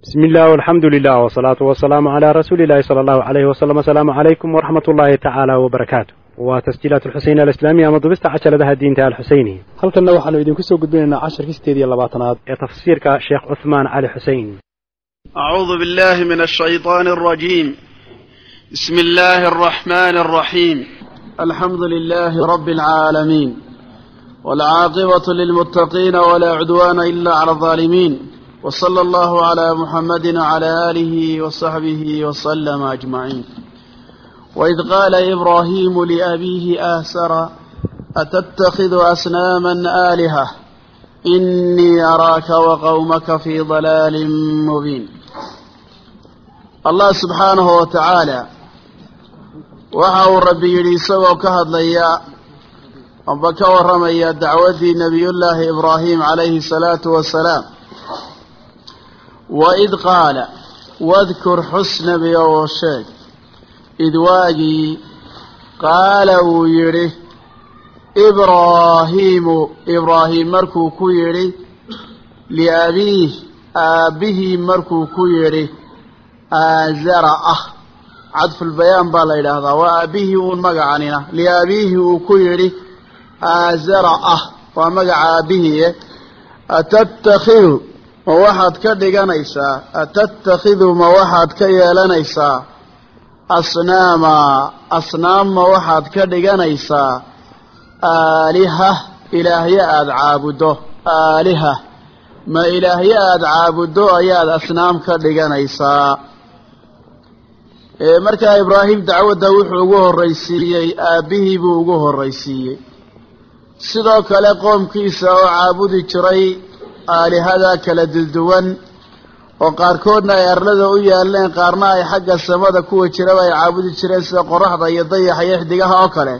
bismi illah alxamdu lilah wsalaatu wasalaamu calaa rasuuli illahi sala allahu alayhi wasalam asalaamu calaykum waraxmat ullaahi tacaala wbarakaatu waa tasjiilaat alxuseyn alislaamiya ama dubista cajaladaha diinta alxuseyni halkanna waxaanu idinku soo gudbinaynaa casharkii sideed iyo labaatanaad ee tafsiirka sheekh cuthmaan cali xuseyn أعوذ بالله من الشيطان الرجيم بسم الله الرحمن الرحيم الحمد لله رب العالمين والعاقبة للمتقين ولا عدوان إلا على الظالمين وصلى الله على محمد وعلى آله وصحبه وسلم أجمعين وإذ قال إبراهيم لأبيه آسر أتتخذ أصناما آلهة إني أراك وقومك في ضلال مبين الله سبحانه وتعالى وحاو ربي يريسو كهد ليا وبك ورمي دعوتي نبي الله إبراهيم عليه الصلاة والسلام waid qaala wadkur xus nebiga oo sheeg id waagii qaala wuu yidhi ibraahiimu ibraahim markuu ku yidhi liabiih aabbihii markuu ku yidhi aazara ah cadfulbayaan baa la yidhaahdaa waa aabbihii uun magacanina liabiihi uu ku yidhi aazara ah waa magaca aabbihie atattakhidu ma waxaad ka dhiganaysaa atattakhidu ma waxaad ka yeelanaysaa asnaama asnaam ma waxaad ka dhiganaysaa aaliha ilaahyo aada caabuddo aaliha ma ilaahyo aada caabuddo ayaad asnaam ka dhiganaysaa markaa ibraahim dacwadda wuxuu ugu horraysiiyey aabbihii buu ugu horraysiiyey. Sidoo kale qoomkiisa oo caabudi jiray aalihada kala dulduwan oo qaarkoodna ay arlada u yaaleen qaarna ay xagga samada kuwa jiraba ay caabudi jireen sida qoraxda iyo dayaxa iyo xidigaha oo kale.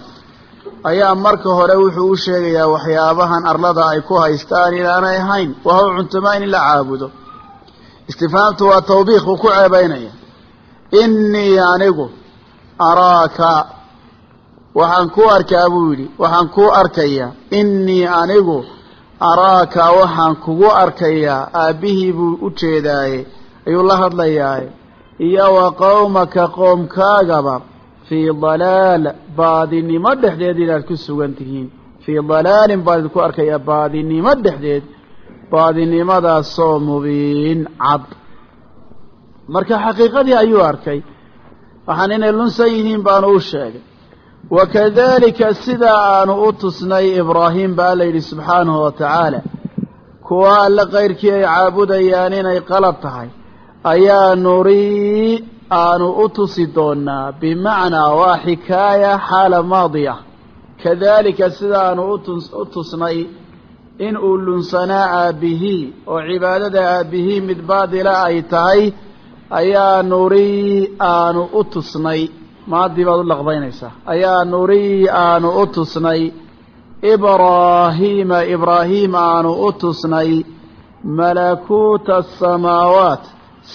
Ayaa marka hore wuxuu u sheegayaa waxyaabahan arlada ay ku haystaan inaanay ahayn waha u cuntamaa in la caabudo. Istifhaamtu waa tawbiiq uu ku ceebaynaya. Innii anigu araaka waxaan kuu arkaa buu yidhi waxaan kuu arkayaa innii anigu araaka waxaan kugu arkayaa aabbihii buu u jeedaaye ayuu la hadlayaaye iyo wa qowmaka qoomkaagaba fii dalaal baadinimo dhexdeed inaad ku sugan tihiin. Fii dalaalin baan idinku arkayaa baadinimo dhexdeed baadinimadaasoo mubiin cad. Marka xaqiiqadii ayuu arkay. Waxaan inay lunsan yihiin baanu u sheegay wakadalika sidaa aanu u tusnay ibraahim ba alla yidhi subxaanahu wa tacaala kuwa alle kayrkii ay caabudayaan inay qalad tahay ayaa nurii aanu u tusi doonaa bimacnaa waa xikaaya xaala maadiya kadalika sidaanu u tusnay in uu lunsanaa aabbihii oo cibaadada aabbihii mid baadila ay tahay ayaa nurii aanu u tusnay maadii baad u laqbaynaysaa ayaa nurii aanu u tusnay. Ibraahiima ibraahiim aanu u tusnay. Malakuuta asamaawaat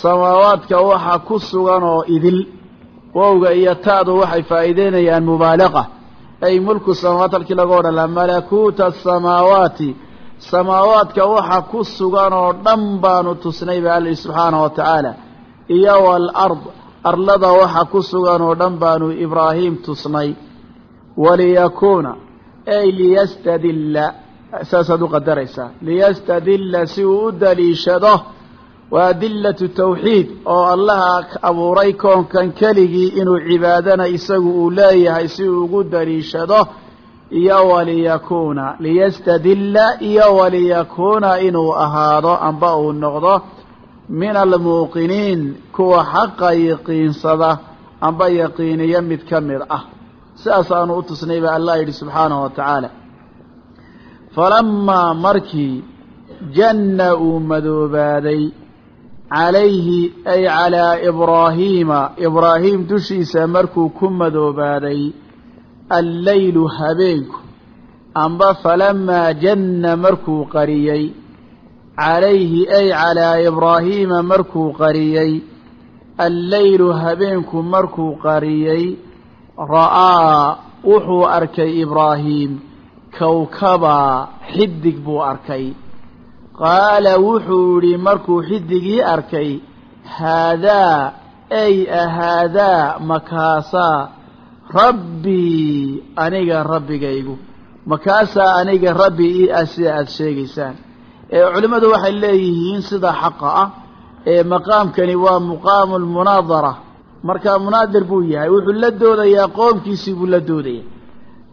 samaawaadka waxa ku sugan oo idil. Wowga iyo ta'du waxay faa'iideynayaan mubaalaqa ay mulku samaawaat halkii laga odhan malakuuta asamaawaati samaawaadka waxa ku sugan oo dhan baanu tusnay ba alli subxaanahu wa tacaala iyo waalard arlada waxa ku sugan oo dhan baanu ibraahim tusnay waliyakuuna ay liyastadilla saasaad u qadaraysaa liyastadilla si uu u daliishado waa adillatu tawxiid oo allaha abuuray koonkan keligii inuu cibaadana isagu uu leeyahay si uu ugu daliishado iyo waliyakuuna liyastadilla iyo waliyakuuna inuu ahaado amba uu noqdo min almuuqiniin kuwa xaqa yaqiinsada amba yaqiiniyo mid ka mid ah. Sidaas aanu u tusnay ba allah yidhi subxaanahu wa tacaala. Falamaa markii janna uu madoobaaday calayhi ay calaa ibraahiima ibraahim dushiisa markuu ku madoobaaday alleylu habeenku amba falamaa janna markuu qariyey calayhi ay calaa ibraahiima markuu qariyey. Alleylu habeenku markuu qariyey ra'aa wuxuu arkay ibraahim kowkabaa xidig buu arkay. Qaala wuxuu idhi markuu xidigii arkay haadaa ay ahaadaa makaasaa rabbii aniga rabbigaygu. Makaasaa aniga rabbi ii ah sida aada sheegaysaan. ee culimmadu waxay leeyihiin sida xaqa ah ee maqaamkani waa muqaamu lmunaadara markaa munaadir buu yahay wuxuu la doodayaa qoomkiisii buu la doodaya.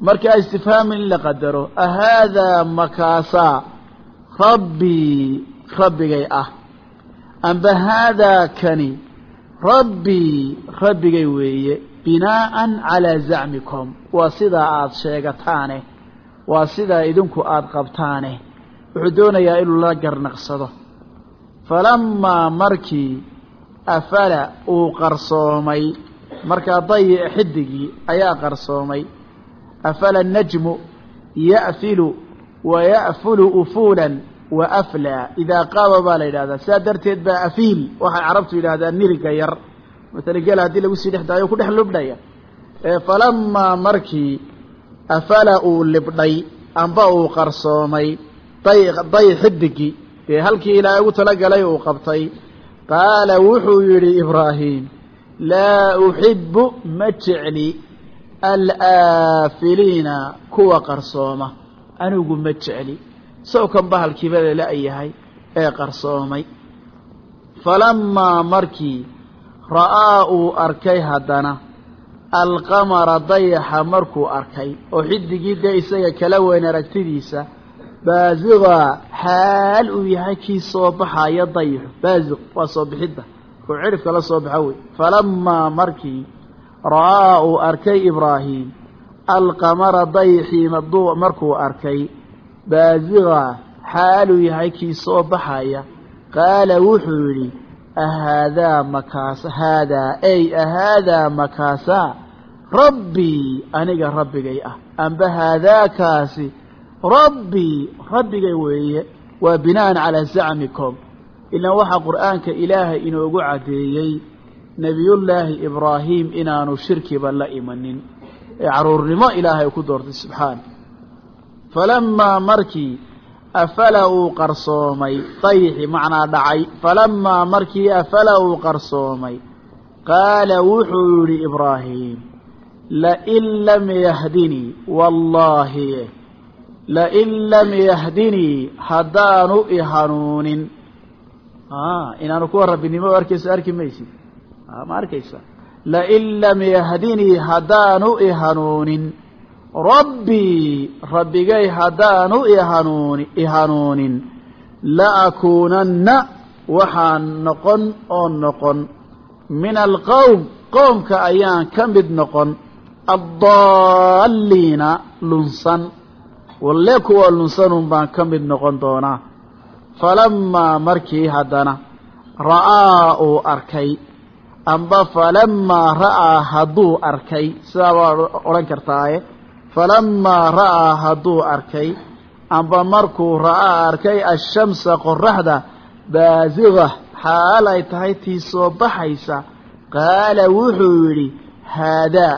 Markaa istifhaamin in la qadaro ahaadaa makaasaa rabbii rabbigay ah. Amba haadaa kani rabbii rabbigay weeye binaa'an calaa zacmikum. Waa sidaa aada sheegataane waa sidaa idinku aada qabtaane wuxuu doonayaa inuu la garnaqsado. Falammaa markii afala uu qarsoomay markaa dayic xidigii ayaa qarsoomay. Afala najmu ya'filu wa ya'fulu ufuulan wa aflaa idaa qaaba baa la yidhahdaa sidaa darteed baa afiil waxay carabtu yidhahdaan niriga yar. Matala gela haddii lagu sii dhex daayo ku dhex lubdhaya. Falamaa markii afala uu libdhay amba uu qarsoomay day xidigii dee halkii ilaahay ugu talagalay uu qabtay. Qaala wuxuu yidhi ibraahim laa uxibu ma jecli alaafiliina kuwa qarsooma. Anigu ma jecli. Sawkan bahalkiiba lala-yahay ee qarsoomay. Falamaa markii ra'aa uu arkay haddana alqamara dayaxa markuu arkay oo xidigii dee isaga kala weyn aragtidiisa baasiqaa xaal uu yahay kii soo baxaya dayaxu baasiq waa soo bixidda. Kuu cirifka la soo baxa wey. Falamaa markii ra'aa uu arkay ibraahim alqamara dayaxii maduu markuu arkay baasiqaa xaaluu yahay kii soo baxaya qaala wuxuu yidhi ahaadaa makaasa haadaa ay ahaadaa makaasaa rabbii aniga rabbigay ah amba haadaakaasi rabbii rabbigay weeye waa bina'an calaa zacmikum. Ilaan waxaa qur'aanka ilaahay inoogu caddeeyey nebiyullaahi ibraahim inaanu shirkiba la imanin. Ee carruurnimo ilaahay ku doortay subxaana falamaa markii afala uu qarsoomay dayxi macnaa dhacay. Falamaa markii afala uu qarsoomay qaala wuxuu yidhi ibraahim lain lam yahdinii wallaahi lain lam yahdinii haddaanu i hanuunin inaanu kuwa rabbinimo arkayso arki maysid ma arkaysa lain lam yahdinii haddaanu i hanuunin rabbii rabbigay haddaanu ihanuuni i hanuunin la akuunanna waxaan noqon oo noqon min alqowm qoomka ayaan ka mid noqon addaalliina lunsan walle kuwa lunsanun baan ka mid noqon doonaa falammaa markii haddana ra'aa uu arkay amba falammaa ra'aa hadduu arkay sidaa baad odhan kartaaye falamaa ra'aa hadduu arkay amba markuu ra'aa arkay ashamsa qoraxda baasiqa xaal ay tahay tii soo baxaysa qaala wuxuu yidhi haadaa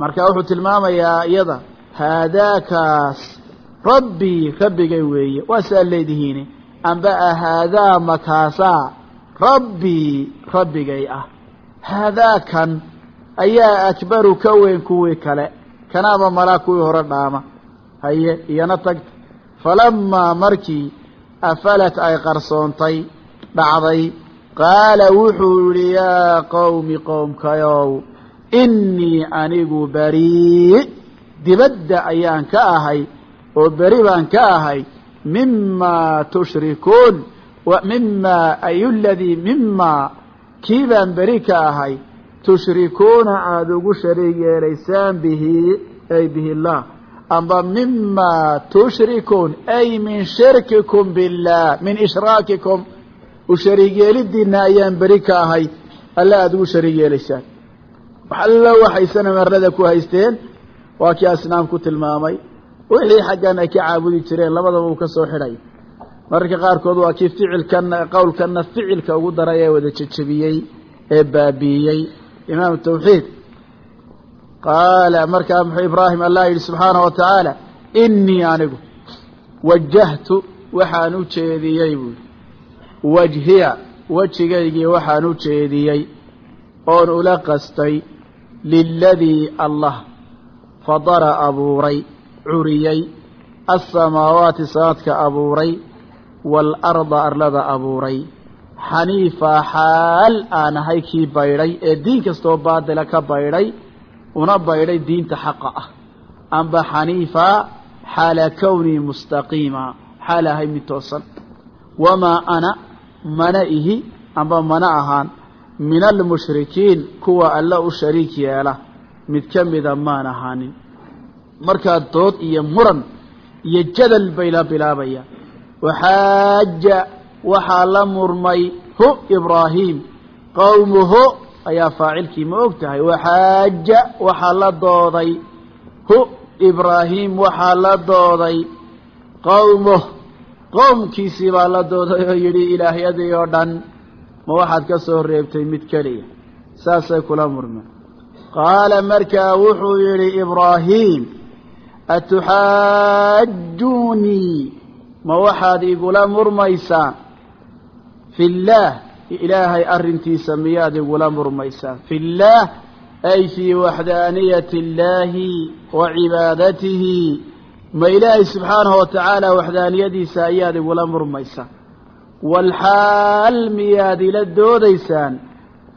marka wuxuu tilmaamayaa iyada haadaakaas rabbii rabbigay weeye. Waa saa leedihiine amba ahaadaa makaasaa rabbii rabbigay ah. Haadaakan ayaa akbaru ka weyn kuwii kale. Kanaaba malaa kuwii hore dhaama. Haye iyana tagta. Falamaa markii afalat ay qarsoontay dhacday qaala wuxuu yidhi yaa qowmi qowmkayow innii anigu berii dibadda ayaan ka ahay oo beri baan ka ahay mimaa tushrikuun mimaa ayu ladii mimaa kii baan beri ka ahay tushrikuuna aada ugu shariig yeelaysaan bihi ay bihi llah amba mimaa tushrikuun ay min shirkikum biاllah min ishraakikum. U shariig yeelidiina ayaan beri ka ahay alle aada ugu shariig yeelaysaan. Waxallo waxaysana marlada ku haysteen waa kii asnaam ku tilmaamay wixii xaggan ay ka caabudi jireen labadaba uu ka soo xidhay. Mararka qaarkood waa kii ficilkana qowlkana ficilka ugu daray ee wada jejebiyey ee baabiiyey imaam tawxiid qaala markaa muxuu ibraahim allah yidhi subxaanahu wa tacaala innii anigu wajahtu waxaan u jeediyey buui wajhiya wejigaygii waxaan u jeediyey oon ula qastay liladii allah fadara abuuray curiyey alsamaawaati sanaadka abuuray waalarda arlada abuuray. Xaniifaa xaal aan ahay kii baydhay ee diin kastoo baadila ka baydhay una baydhay diinta xaqa ah. Amba xaniifaa xaala kownii mustaqiima xaal ahay mid toosan. Wamaa ana mana ihi amba mana ahaan. Min almushrikiin kuwa alla u shariik yeela mid ka mida maan ahaanin markaa dood iyo muran iyo jadal bay la bilaabayaan waxaaja waxaa la murmay hu ibraahiim qowmuhu ayaa faacilkii ma og tahay waxaaja waxaa la dooday hu ibraahiim waxaa la dooday qowmuh qowmkiisii baa la dooday oo yidhi ilaahyadii oo dhan ma waxaad ka soo reebtay mid keliya. Saasay kula murmeen. Qaala markaa wuxuu yidhi ibraahiim atuxaajuunii ma waxaad igula murmaysaan fi illaah ilaahay arrintiisa miyaad igula murmaysaan fi illaah ay fii waxdaaniyati illaahi wa cibaadatihi ma ilaahay subxaanahu wa tacaala waxdaaniyadiisa ayaad igula murmaysaan walxaal miyaad ila doodaysaan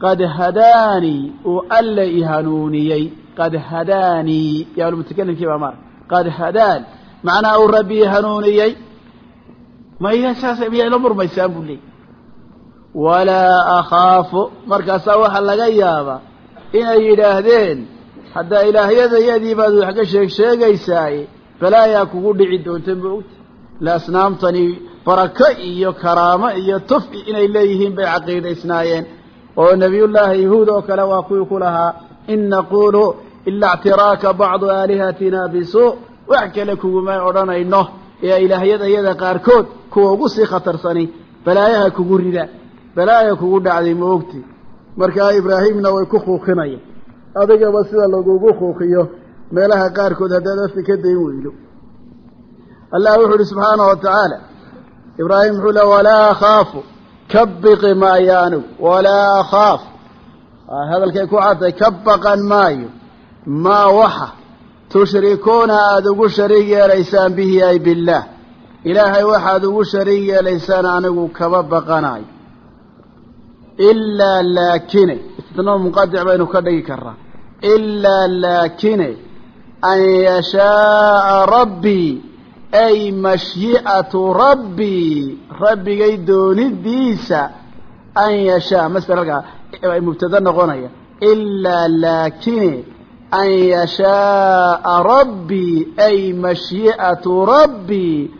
qad hadaanii uu alla i hanuuniyey qad hadaanii yaalmutakalimkii baa mara qad hadaan macnaha uu rabbi i hanuuniyey maya saas miyaa ila murmaysaan buu leeyay walaa akhaafu markaasaa waxaa laga yaabaa inay yidhaahdeen haddaa ilaahyadayadii baad wax ka sheeg sheegaysaaye balaayaa kugu dhici doonta maogta la asnaamtani barako iyo karaamo iyo tuf inay leeyihiin bay caqiidaysnaayeen oo nebiyullaahi yahuud oo kale waa kuwii ku lahaa in naqulu ilaa ictiraaka bacdu aalihatina bisuu wax kale kuguma odhanayno ee ilaahyadayada qaarkood kuwa ugu sii khatarsani balaayaha kugu rida balaaya kugu dhacday ma ogti markaa ibraahimna way ku kuukinaya adigaba sida lagugu kuukiyo meelaha qaarkood haddaad afka ka dayn weydo allah wuxuu subxaanahu wa tacaala ibraahim wuxuu le walaa akhaafu ka biqi maayo anigu walaa akhaaf hadalkay ku cadday ka baqan maayo maa waxa tushrikuuna aada ugu shariig yeelaysaan bihi ay billaah ilaahay waxaad ugu shariig yeelaysaan anigu kama baqanayo ilaa laakine istitnaa munqadic baynu ka dhigi karaa ilaa laakine an yashaaa rabbii ay mashyi'atu rabbii rabbigay doonidiisa an yashaa masder halkaa mubtada noqonaya. Ilaa laakine an yashaaa rabbii ay mashyi'atu rabbii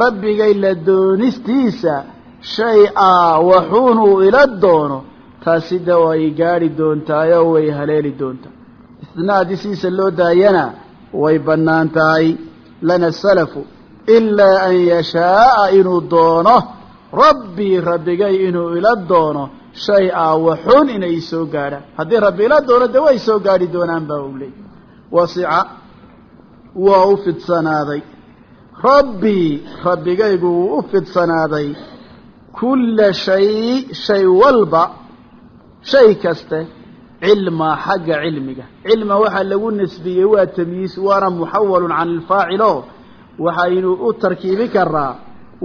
rabbigay la doonistiisa shay a waxuunuu ila doono taasi de way gaadhi doontaayoo way haleeli doontaa istinaa haddii sidiisa loo daayana way bannaan tahay lana salafu ilaa an yashaaa inuu doono rabbii rabbigay inuu ila doono shay a waxuun inay soo gaadhaan. Haddii rabbi ila doono de way soo gaadhi doonaan baa u leey wasica waa u fidsanaaday. Rabbii rabbigaygu wuu u fidsanaaday kulla shay shay walba shay kaste cilmaa xagga cilmiga. Cilma waxaa lagu nasbiyey waa tamyiis waana muxawalun can ilfaacilo waxaynu u tarkiibi karaa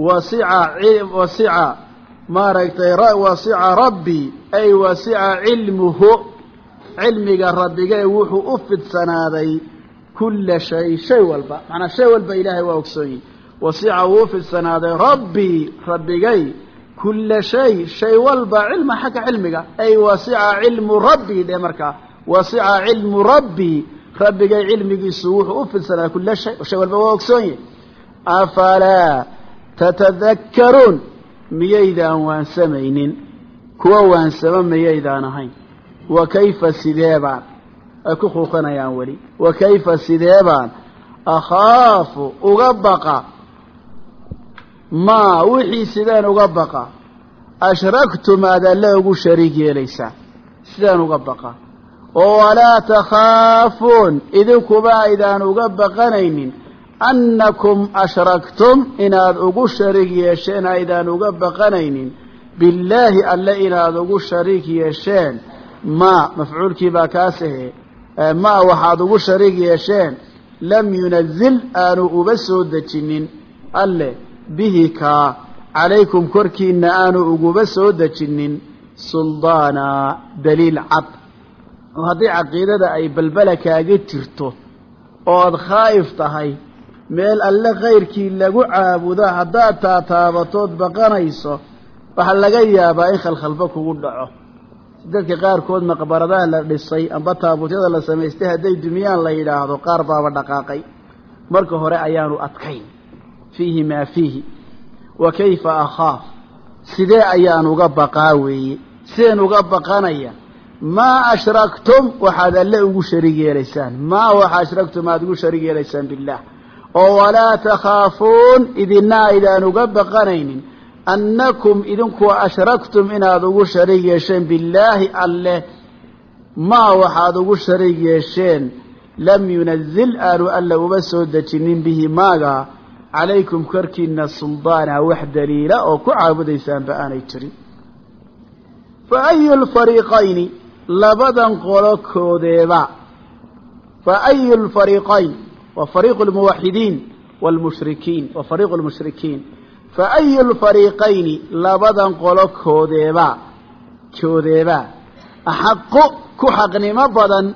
wasica wasica maaragtay wasica rabbi ay wasica cilmuhu cilmiga rabbigee wuxuu u fidsanaaday kulla shay shay walba macnaa shay walba ilaahay waa ogsoonyihi wasica wuu u fidsanaaday rabbii rabbigay kulla shay shay walba cilma xagga cilmiga ay wasica cilmu rabbii dhe markaa wasica cilmu rabbii rabbigay cilmigiisu wuxuu u fidsanaaday kulla shay shay walba waa ogsoonyahi afalaa tatadakkaruun miyaydaan waansamaynin? Kuwa waansamo miyaydaan ahayn? Wa kayfa sideebaan? Ay ku kuuqanayaan weli. Wa kayfa sideebaan? Akhaafu uga baqa. Maa wixii sideen uga baqa. Ashraktum aad alle ugu shariig yeelaysaan sideen uga baqa. Oo walaa takhaafuun idinkuba aydaan uga baqanaynin annakum ashraktum inaad ugu shariig yeesheen aydaan uga baqanaynin billaahi alle inaad ugu shariik yeesheen maa mafcuulkii baa kaasahe maa waxaad ugu shariik yeesheen lam yunazil aanu uba soo dejinin alle bihi kaa calaykum korkiina aanu uguba soo dejinin suldaana daliil cad oo haddii caqiidada ay balbala kaaga jirto ood khaa'if tahay meel alle khayrkii lagu caabudo haddaad taataabatood baqanayso waxaa laga yaabaa in khalkhalba kugu dhaco. Dadka qaarkood maqbaradaha la dhisay amba taabuutyada la samaystay hadday dumiyaan la yidhaahdo qaar baaba dhaqaaqay. Marka hore ayaanu adkayn. Fiihi maa fiihi. Wa kayfa akhaaf? Sidee ayaan uga baqaa weeye? Sideen uga baqanaya? Maa ashraktum waxaad alle ugu sharig yeelaysaan. Maa waxa ashraktum aada ugu sharig yeelaysaan billaah oo walaa takhaafuun idina aydaan uga baqanaynin annakum idinku ashraktum inaad ugu sharig yeesheen billaahi alleh maa waxaad ugu sharig yeesheen lam yunazil aanu alla uba soo dejinin bihi maaga calaykum korkiina suldaana wax daliila oo ku caabudaysaanba aanay jirin. Fa ayu lfariiqayni labadan qolo koodeeba fa ayu lfariiqayn wa fariiqu lmuwaxidiin wlmushrikiin wa fariiqu lmushrikiin fa ayu lfariiqayni labadan qolo koodeeba koodeeba axaqu ku xaqnimo badan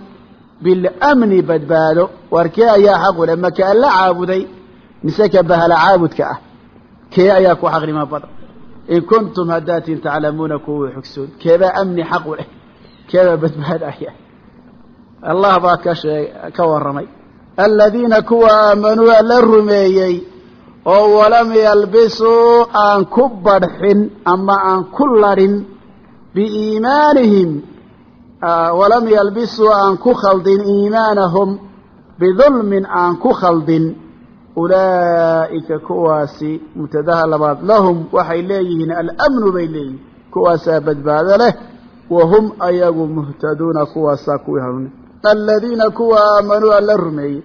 bilamni badbaado. Warkee ayaa xaqu leh? Maka alla caabuday? Mise ka bahala caabudka ah? Kee ayaa ku xaqnimo badan? In kuntum haddaatin taclamuuna kuwa xogsoon keebaa amni xaqu leh aladiina kuwa aamanuu alla rumeeyey oo walam yalbisuu aan ku badhxin ama aan ku ladhin biiimaanihim walam yalbisuu aan ku khaldin iimaanahum bidulmin aan ku khaldin. Ulaa'ika kuwaasi mubtadaha labaad lahum waxay leeyihiin alamnu bay leeyihiin kuwaasaa badbaado leh wa hum ayagu muhtaduuna kuwaasaa kuwii hanuuni aladiina kuwa aamanuu alla rumeeyey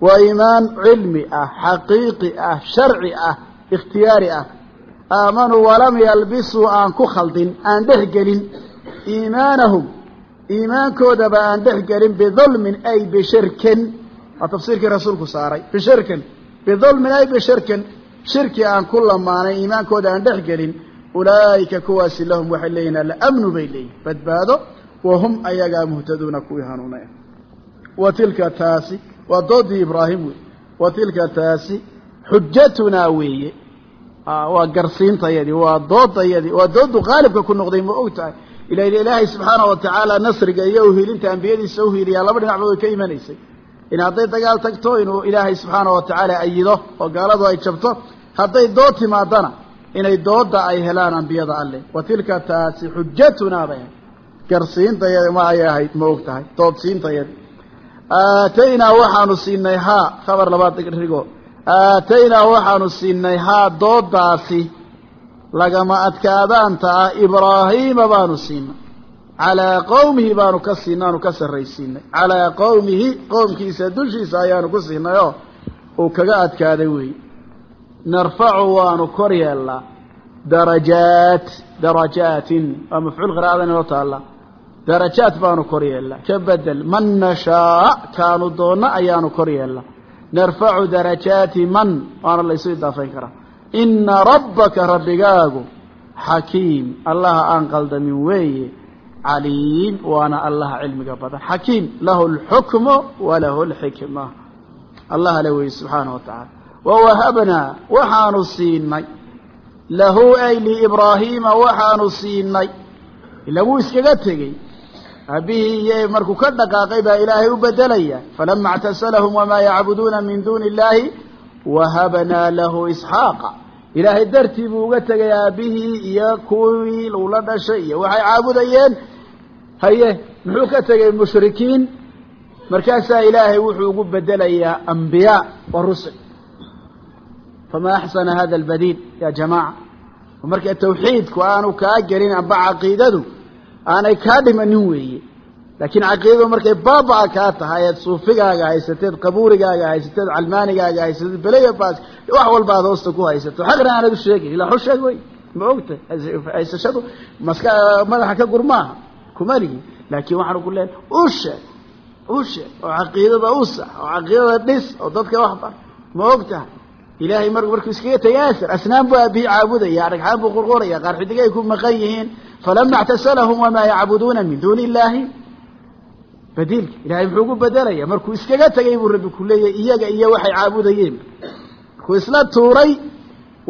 waa iimaan cilmi ah xaqiiqi ah sharci ah ikhtiyaari ah aamanuu walam yalbisuu aan ku khaldin aan dhex gelin iimaanahum iimaankoodaba aan dhex gelin bidulmin ay bishirkin waa tafsiirkii rasuulku saaray bishirkin bidulmin ay bishirkin shirki aan ku lamaanay iimaankooda aan dhex gelin ulaa'ika kuwaasi lahum waxay leeyihiin alamnu bay leeyihiin badbaado wa hum ayagaa muhtaduuna kuwii hanuunaya wa tilka taasi waa doodii ibraahim wey. Wa tilka taasi xujatunaa weeye. Waa garsiintayadii waa doodayadii waa doodu qaalibka ku noqday ma og tahay. Ila ilaahay subxaanah wa tacaala nasriga iyo uhiilinta ambiyadiisa uhiiliyaa laba dhinacba way ka imanaysay. In hadday dagaal tagto inuu ilaahay subxaana wa tacaala ayido oo gaaladu ay jabto hadday dood timaadana inay dooda ay helaan ambiyada alleh wa tilka taasi xujatunaa bay ahayd garsiintayadi ma ay ahayd ma og tahay doodsiintayadi aataynaa waxaanu siinay haa khabar labaad rigo aataynaa waxaanu siinay haa doodaasi lagama adkaadaanta ah ibraahiima baanu siinay. Calaa qowmihi baanu ka siinay aanu ka sarraysiinay. Calaa qowmihi qowmkiisa dushiisa ayaanu ku siinay oo uu kaga adkaaday weeye narfacu waanu kor yeelnaa darajaat darajaatin waa mafcuul qira'adan inoo taalla darajaat baanu kor yeelnaa ka bedel man nashaa kaanu doonno ayaanu kor yeelnaa narfacu darajaati man waana laysu idaafayn karaa. Ina rabbaka rabbigaagu xakiim. Allaha aan qaldamin weeye caliim waana allaha cilmiga badan. Xakiim lahu lxukmu walahu lxikma allaha le weeye subxaana wa tacaala. Wawahabnaa waxaanu siinay. Lahu ay liibraahiima waxaanu siinay. Ila wuu iskaga tegey aabihii iyo markuu ka dhaqaaqay baa ilaahay u bedelaya falama اctasalahum wamaa yacbuduuna min duuni اllahi wahabnaa lahu isxaaqa. Ilaahay dartii buu uga tegay aabihii iyo kuwii ula dhashay iyo waxay caabudayeen. Haye muxuu ka tegey mushrikiin? Markaasaa ilaahay wuxuu ugu bedelayaa ambiyaa wa rusul. Fama axsana hada albadiil ya jamaaca. Marka tawxiidku aanu kaa gelin amba caqiidadu aanay kaa dhimanin weeye. Laakiin caqiidadu markay baaba-a kaa tahay eed suufigaaga haysateed qabuurigaaga haysateed calmaanigaaga haysateed beleya baas wax walba aad hoosta ku haysato. Xaqna aanad u sheegin ilaa xu sheeg wey ma ogta haysashadu maska madaxa ka gur maaha kumaligi. Laakiin waxaanu ku leehay ushe ushe oo caqiidada usax oo caqiidada dhis oo dadka wax bar. Ma ogtaha ilaahay mar markuu iskaga tegay asar asnaan buu aabihii caabudaya dhagxaan buu qurquraya qaar xidig ay ku maqan yihiin. Falama اctasalahum wamaa yacbuduuna min duuni illaahi badiilka ilahay muxuu gu bedelaya markuu iskaga tegay buu rabbi ku leeyahy iyaga iyo waxay caabudayeen. Markuu isla tuuray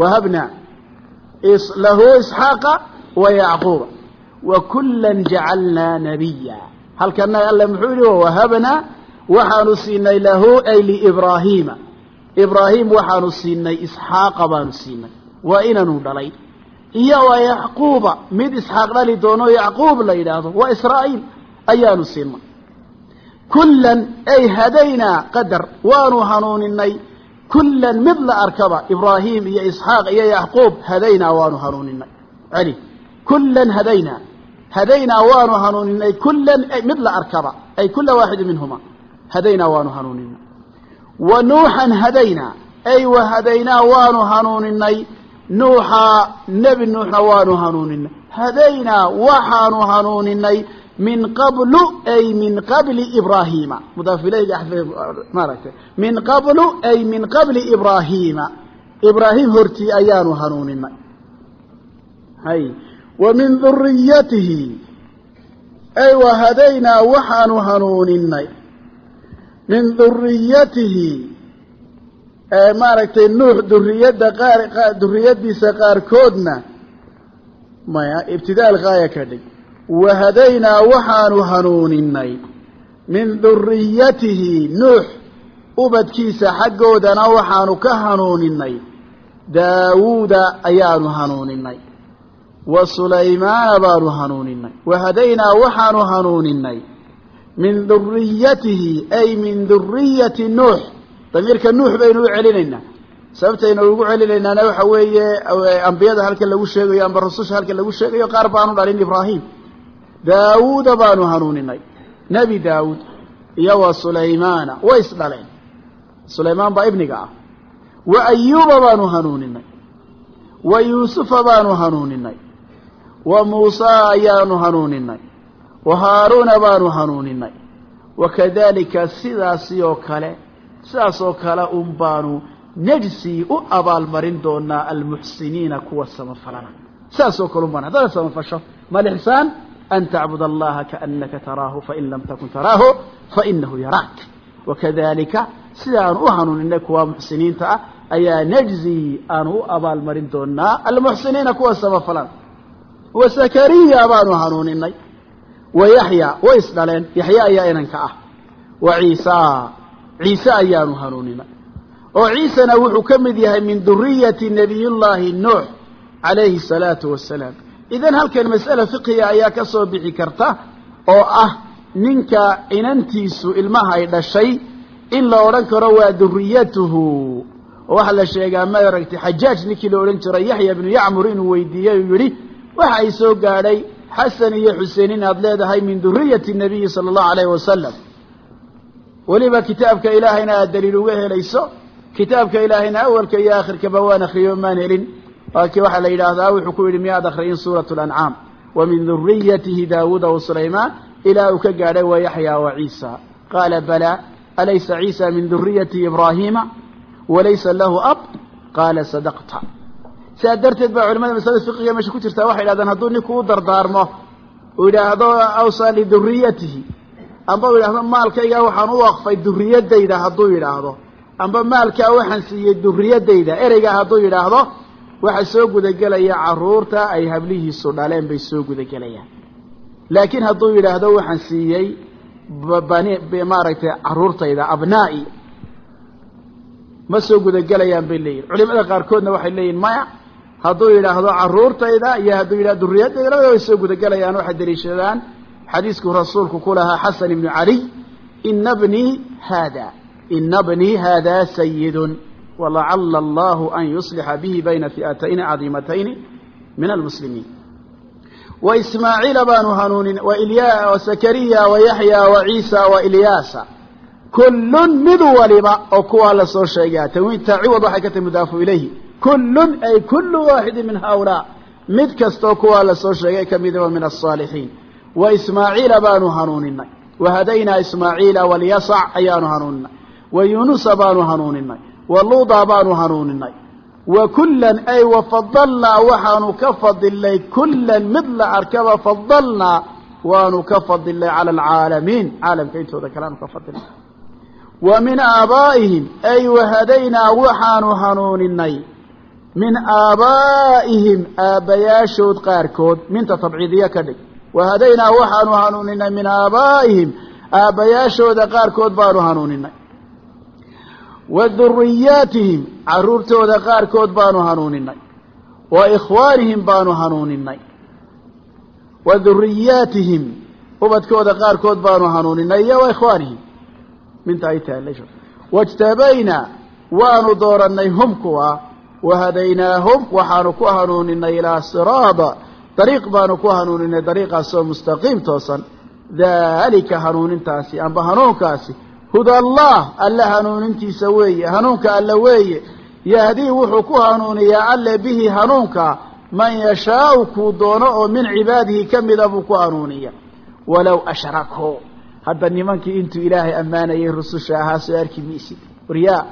wahabna lahu isxaaqa wa yacquuba wa kula jacalnaa nabiya halkana alle muxuu yihi wahabnaa waxaanu siinay lahu ay liibraahiima ibraahim waxaanu siinay isxaaqa baanu siinay. Waa inanu dhalay. Iyo waa yacquuba mid isxaaq dhali doono yacquub la yidhaahdo waa israa'iil. Ayaanu siinay. Kullan ay hadaynaa qadar. Waanu hanuuninay kullan mid la arkaba ibraahim iyo isxaaq iyo yacquub hadaynaa waanu hanuuninay celi kullan hadaynaa. Hadaynaa waanu hanuuninay kullan mid la arkaba. Ay kula waaxidi minhuma. Hadaynaa waanu hanuuninay wa nuuxan hadaynaa ay wa hadaynaa waanu hanuuninay nuuxa nebi nuuxna waanu hanuuninay hadaynaa waxaanu hanuuninay min qablu ay min qabli ibraahiima mudaaf ilayga maaragtay. Min qablu ay min qabli ibraahiima ibraahim hortii ayaanu hanuuninay hay. Wa min duriyatihi ay hadaynaa waxaanu hanuuninay min duriyatihi maaragtay nuux duriyadda qaar duriyadiisa qaarkoodna maya ibtidaal gaaya ka dhig. Wahadaynaa waxaanu hanuuninay min duriyatihi nuux ubadkiisa xaggoodana waxaanu ka hanuuninay daawuuda ayaanu hanuuninay wa sulaymaana baanu hanuuninay wahadaynaa waxaanu hanuuninay min duriyatihi ay min duriyati nuux. Damiirka nuux baynu u celinaynaa. Sababtaynu ugu celinaynaana waxa weeye ambiyada halkan lagu sheegayo amba rasusha halkan lagu sheegayo qaar baanu dhalin ibraahim. Daawuuda baanu hanuuninay. Nebi daawuud iyo wa sulaymaana way is dhaleen. Sulaymaan baa ibniga ah. Wa ayuuba baanu hanuuninay. Wa yuusufa baanu hanuuninay. Wa muusaa ayaanu hanuuninay wa haaruuna baanu hanuuninay. Wakadalika sidaasi oo kale sidaas oo kale un baanu najsii u abaalmarin doonaa almuxsiniina kuwa samafalana. Sidaas oo kale un baan haddaad samafasho malixsaan an tacbud allaha kaanaka taraahu fain lam takun taraahu fainahu yaraak. Wakadalika sidaanu u hanuuninay kuwa muxsiniinta ah ayaa najzii aanu u abaalmarin doonaa almuxsiniina kuwa samafalana. Wa zakariya baanu hanuuninay wa yaxya way is dhaleen yaxya ayaa inanka ah. Wa ciisa ciise ayaanu hanuuninay oo ciisena wuxuu ka mid yahay min duriyati nabiyullaahi nuux calayhi salaatu wasalaam idan halkan mas'ale fiqiga ayaa ka soo bixi karta oo ah ninka inantiisu ilmaha ay dhashay in la odhan karo waa duriyatuhu oo waxaa la sheegaa ma aragtay xajaaj ninkii la odhan jiray yaxya bnu yacmur inuu weydiiyey uu yidhi waxa ay soo gaadhay xasan iyo xuseen inaad leedahay min duriyati nabiyi sala allahu alayhi wasalam weliba kitaabka ilaahayna aad daliil uga helayso. Kitaabka ilaahayna awalka iyo aakhirkaba waan akriyo maan helin. Waakii waxaa la yidhaahdaa wuxuu ku yidhi miyaad akhriyin suurat lancaam wa min duriyatihi daawuuda wa sulaymaan ilaa uu ka gaadhay wa yaxya wa ciisa. Qaala bala alaysa ciisa min duriyati ibraahiima walaysa lahu ab? Qaala sadaqta sidaa darteed baa culamada masalada fiqiga meesha ku jirtaa waxay yidhahdaan hadduu ninku u dardaarmo uu yidhaahdo awsaa liduriyatihi amba u yidhahdo maalkayga waxaan u waqfay duriyadayda hadduu yidhaahdo. Amba maalkaa waxaan siiyey duriyadayda ereygaa hadduu yidhaahdo waxaa soo gudagelaya carruurta ay hablihiisu dhaleen bay soo gudagelayaan. Laakiin hadduu yidhaahdo waxaan siiyey bani maaragtay caruurtayda abnaa'i. Ma soo gudagelayaan bay leeyihiin culimada qaarkoodna waxay leeyihiin maya hadduu yidhaahdo caruurtayda iyo hadduu yidhahdo duriyadayda labada way soo gudagelayaan waxay daliishadaan. Xadiiskuu rasuulku ku lahaa xasan ibnu caliy ina bnii haada ina bnii haada sayidun walacala allahu an yuslixa bihi bayna fi'atayni cadiimatayni min almuslimiin. Wa ismaaciila baanu hanuunin wa sakariya wa yaxya wa ciisa wa ilyaasa. Kullun mid waliba oo kuwaa la soo sheegaya tanwiinta ciwad waxay ka tahay mudaafu ilayhi kullun ay kullu waaxidin min haaulaa mid kastoo kuwaa la soo sheegay ka midaba min aلصaalixiin wa ismaaciila baanu hanuuninay wahadaynaa ismaaciila walyasac ayaanu hanuuninay wa yunusa baanu hanuuninay wa luuda baanu hanuuninay wa kullan ay wafadalnaa waxaanu ka fadilnay kullan mid la arkaba fadalnaa waanu ka fadilnay cala alcaalamiin. Caalamka intooda kale wa min aabaa'ihim ay wahadaynaa waxaanu hanuuninay min aabaa'ihim aabbayaashood qaarkood minta tabciidiya ka dhig. Wahadaynaa waxaanu hanuuninay min aabaa'ihim aabbayaashooda qaarkood baanu hanuuninay wa duriyaatihim carruurtooda qaarkood baanu hanuuninay wa ikhwaanihim baanu hanuuninay wa duriyaatihim ubadkooda qaarkood baanu hanuuninay iyo wa ikhwaanihim minta ay taallay wajtabaynaa waanu doorannay hum kuwa wahadaynaahum waxaanu ku hanuuninay ilaa siraada dariiq baanu ku hanuuninay dariiqaasoo mustaqiim toosan daalika hanuunintaasi amba hanuunkaasi huda allah alle hanuunintiisa weeye hanuunka alle weeye yahdii wuxuu ku hanuuniyaa alle bihi hanuunka man yashaau kuu doono oo min cibaadihi ka mida buu ku hanuuniya walow ashrakuu hadda nimankii intuu ilaahay ammaanayay rususha ahaa soo arki maysid waryaa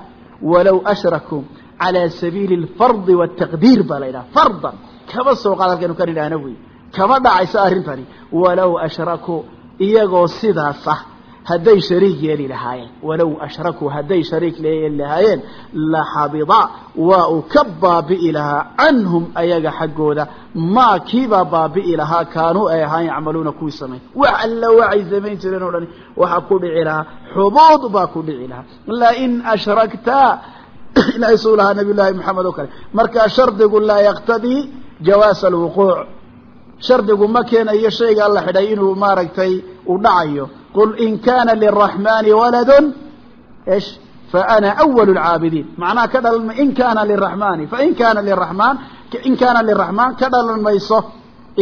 walow ashrakuu calaa sabiili alfardi waataqdiir baa la yidhaha fardan kama soo qaad halkaynu kan idhaahna wey kama dhacayso arrintani walow ashrakuu iyagoo sidaas ah hadday shariik yeeli lahaayeen walow ashrakuu hadday shariik yeeli lahaayeen laxabida waa uu ka baabi'i lahaa canhum ayaga xaggooda maa kiibaa baabi'i lahaa kaanuu ay ahaan yacmaluuna kuwii samayn wax alla waxay samayn jireen o dhani waxaa ku dhici lahaa xubuud baa ku dhici lahaa lain ashrakta ilahay suu lahaa nabiy llaahi moxamed oo kale. Markaa shardigu laa yaqtadii jawaasa alwuquuc shardigu ma keenayo shaygaa la xidhay inuu maaragtay u dhacayo. Qul in kana liraxmani waladun ish faana awal lcaabidiin macnaha ka dhalan in kana liraxmani fain kana liraxmaan in kaana liraxmaan ka dhalan mayso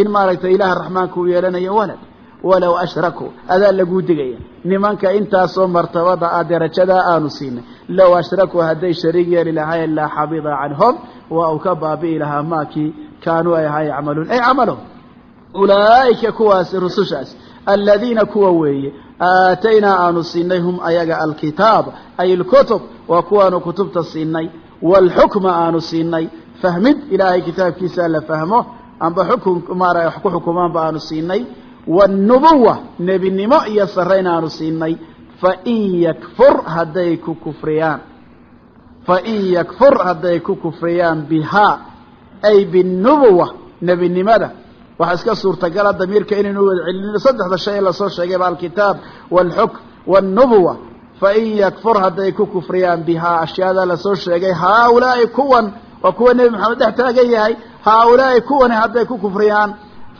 in maaragtay ilaha raxmaanka uu yeelanayo walad walow ashrakuu adaa laguu digaya. Nimanka intaasoo martabada ah darajadaa aanu siinay. Low ashrakuu hadday shariig yeeli lahaayeen laa xabida canhum waa uu ka baabi'i lahaa maakii kaanuu ay ahaa yacmaluun ay camalo ulaa'ika kuwaasi rusushaas. Aladiina kuwa weeye aataynaa aanu siinay hum ayaga alkitaab ay alkutub waa kuwaanu kutubta siinay. Waalxukma aanu siinay. Fahmid ilaahay kitaabkiisa la fahmo amba xukun maara ku xukumaanba aanu siinay wاnubuwa nebinimo iyo sarayn aanu siinay fain yakfur hadday ku kufriyaan fain yakfur hadday ku kufriyaan bihaa ay binubuwa nebinimada waxaa iska suurtagala damiirka inaynu wada celinin saddexda shay ee lasoo sheegayba alkitaab wاlxukm wاnubuwa fain yakfur hadday ku kufriyaan bihaa ashyaada lasoo sheegay haaulaai kuwan waa kuwa nebi maxamed dhex taagan yahay haaulaai kuwani hadday ku kufriyaan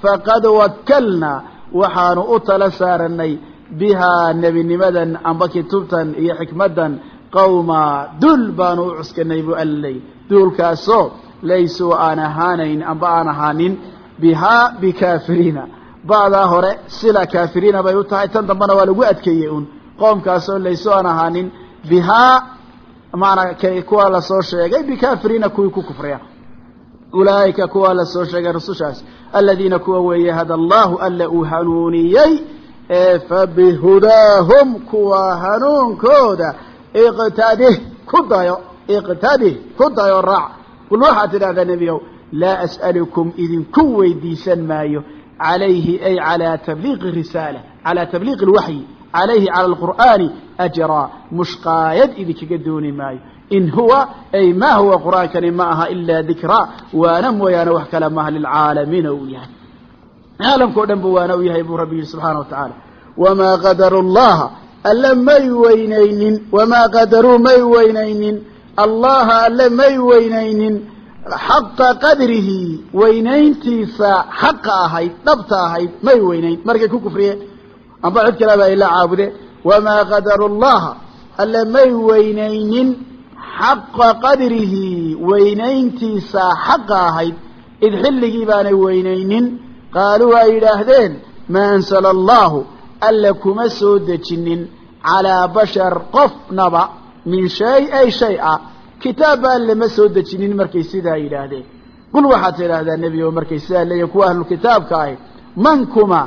faqad wakalnaa waxaanu u tala saaranay bihaa nebinimadan amba kitubtan iyo xikmaddan qawma dul baanu u cuskanay buu alley duulkaasoo laysuu aan ahaanayn amba aan ahaanin bihaa bikaafiriina. Ba'daa hore sila kaafiriina bay u tahay tan dambena waa lagu adkeeyey un qoomkaasoo laysuu aan ahaanin bihaa maanaa kuwa la soo sheegay bikaafiriina kuwii ku kufriya ulaa'ika kuwa la soo sheegay rusushaas. Aladiina kuwa weeye hada allahu alla uu hanuuniyey ee fabihudaahum kuwa hanuunkooda iqtadih ku dayo iqtadih ku dayo raac. Qul waxaad tidhahdaa nebiyow laa as'alukum idinku weydiisan maayo calayhi ay calaa tabliiqi risaala calaa tabliiqi lwaxyi calayhi cala alqur'aani ajraa mushqaayad idinkaga dooni maayo in huwa ay ma huwa qur'aankani ma aha ilaa dikraa waana mooyaane wax kale maaha lilcaalamiina uu yahay caalamkao dhan bu waana u yahay buu rabbi yihi subxaana wa tacaala wamaa qadaru llaha alle may weynaynin wamaa qadaruu may weynaynin allaha alle may weynaynin xaqa qadrihi weynayntiisa xaqa ahayd dhabta ahayd may weynayn markay ku kufriyeen amba cid kaleba ay la caabudeen wamaa qadaru llaha alle may weynaynin xaqa qadrihi weynayntiisa xaqa ahayd id xilligii baanay weynaynin. Qaaluu ay yidhaahdeen maa ansala allahu alla kuma soo dejinin. Calaa bashar qofnaba min shay ay shay ah kitaabba alle ma soo dejinin markay sidaa yidhaahdeen. Qul waxaad tidhaahdaa nebi o markay sidaa leeyihiin kuwa ahlukitaabka ahi man kuma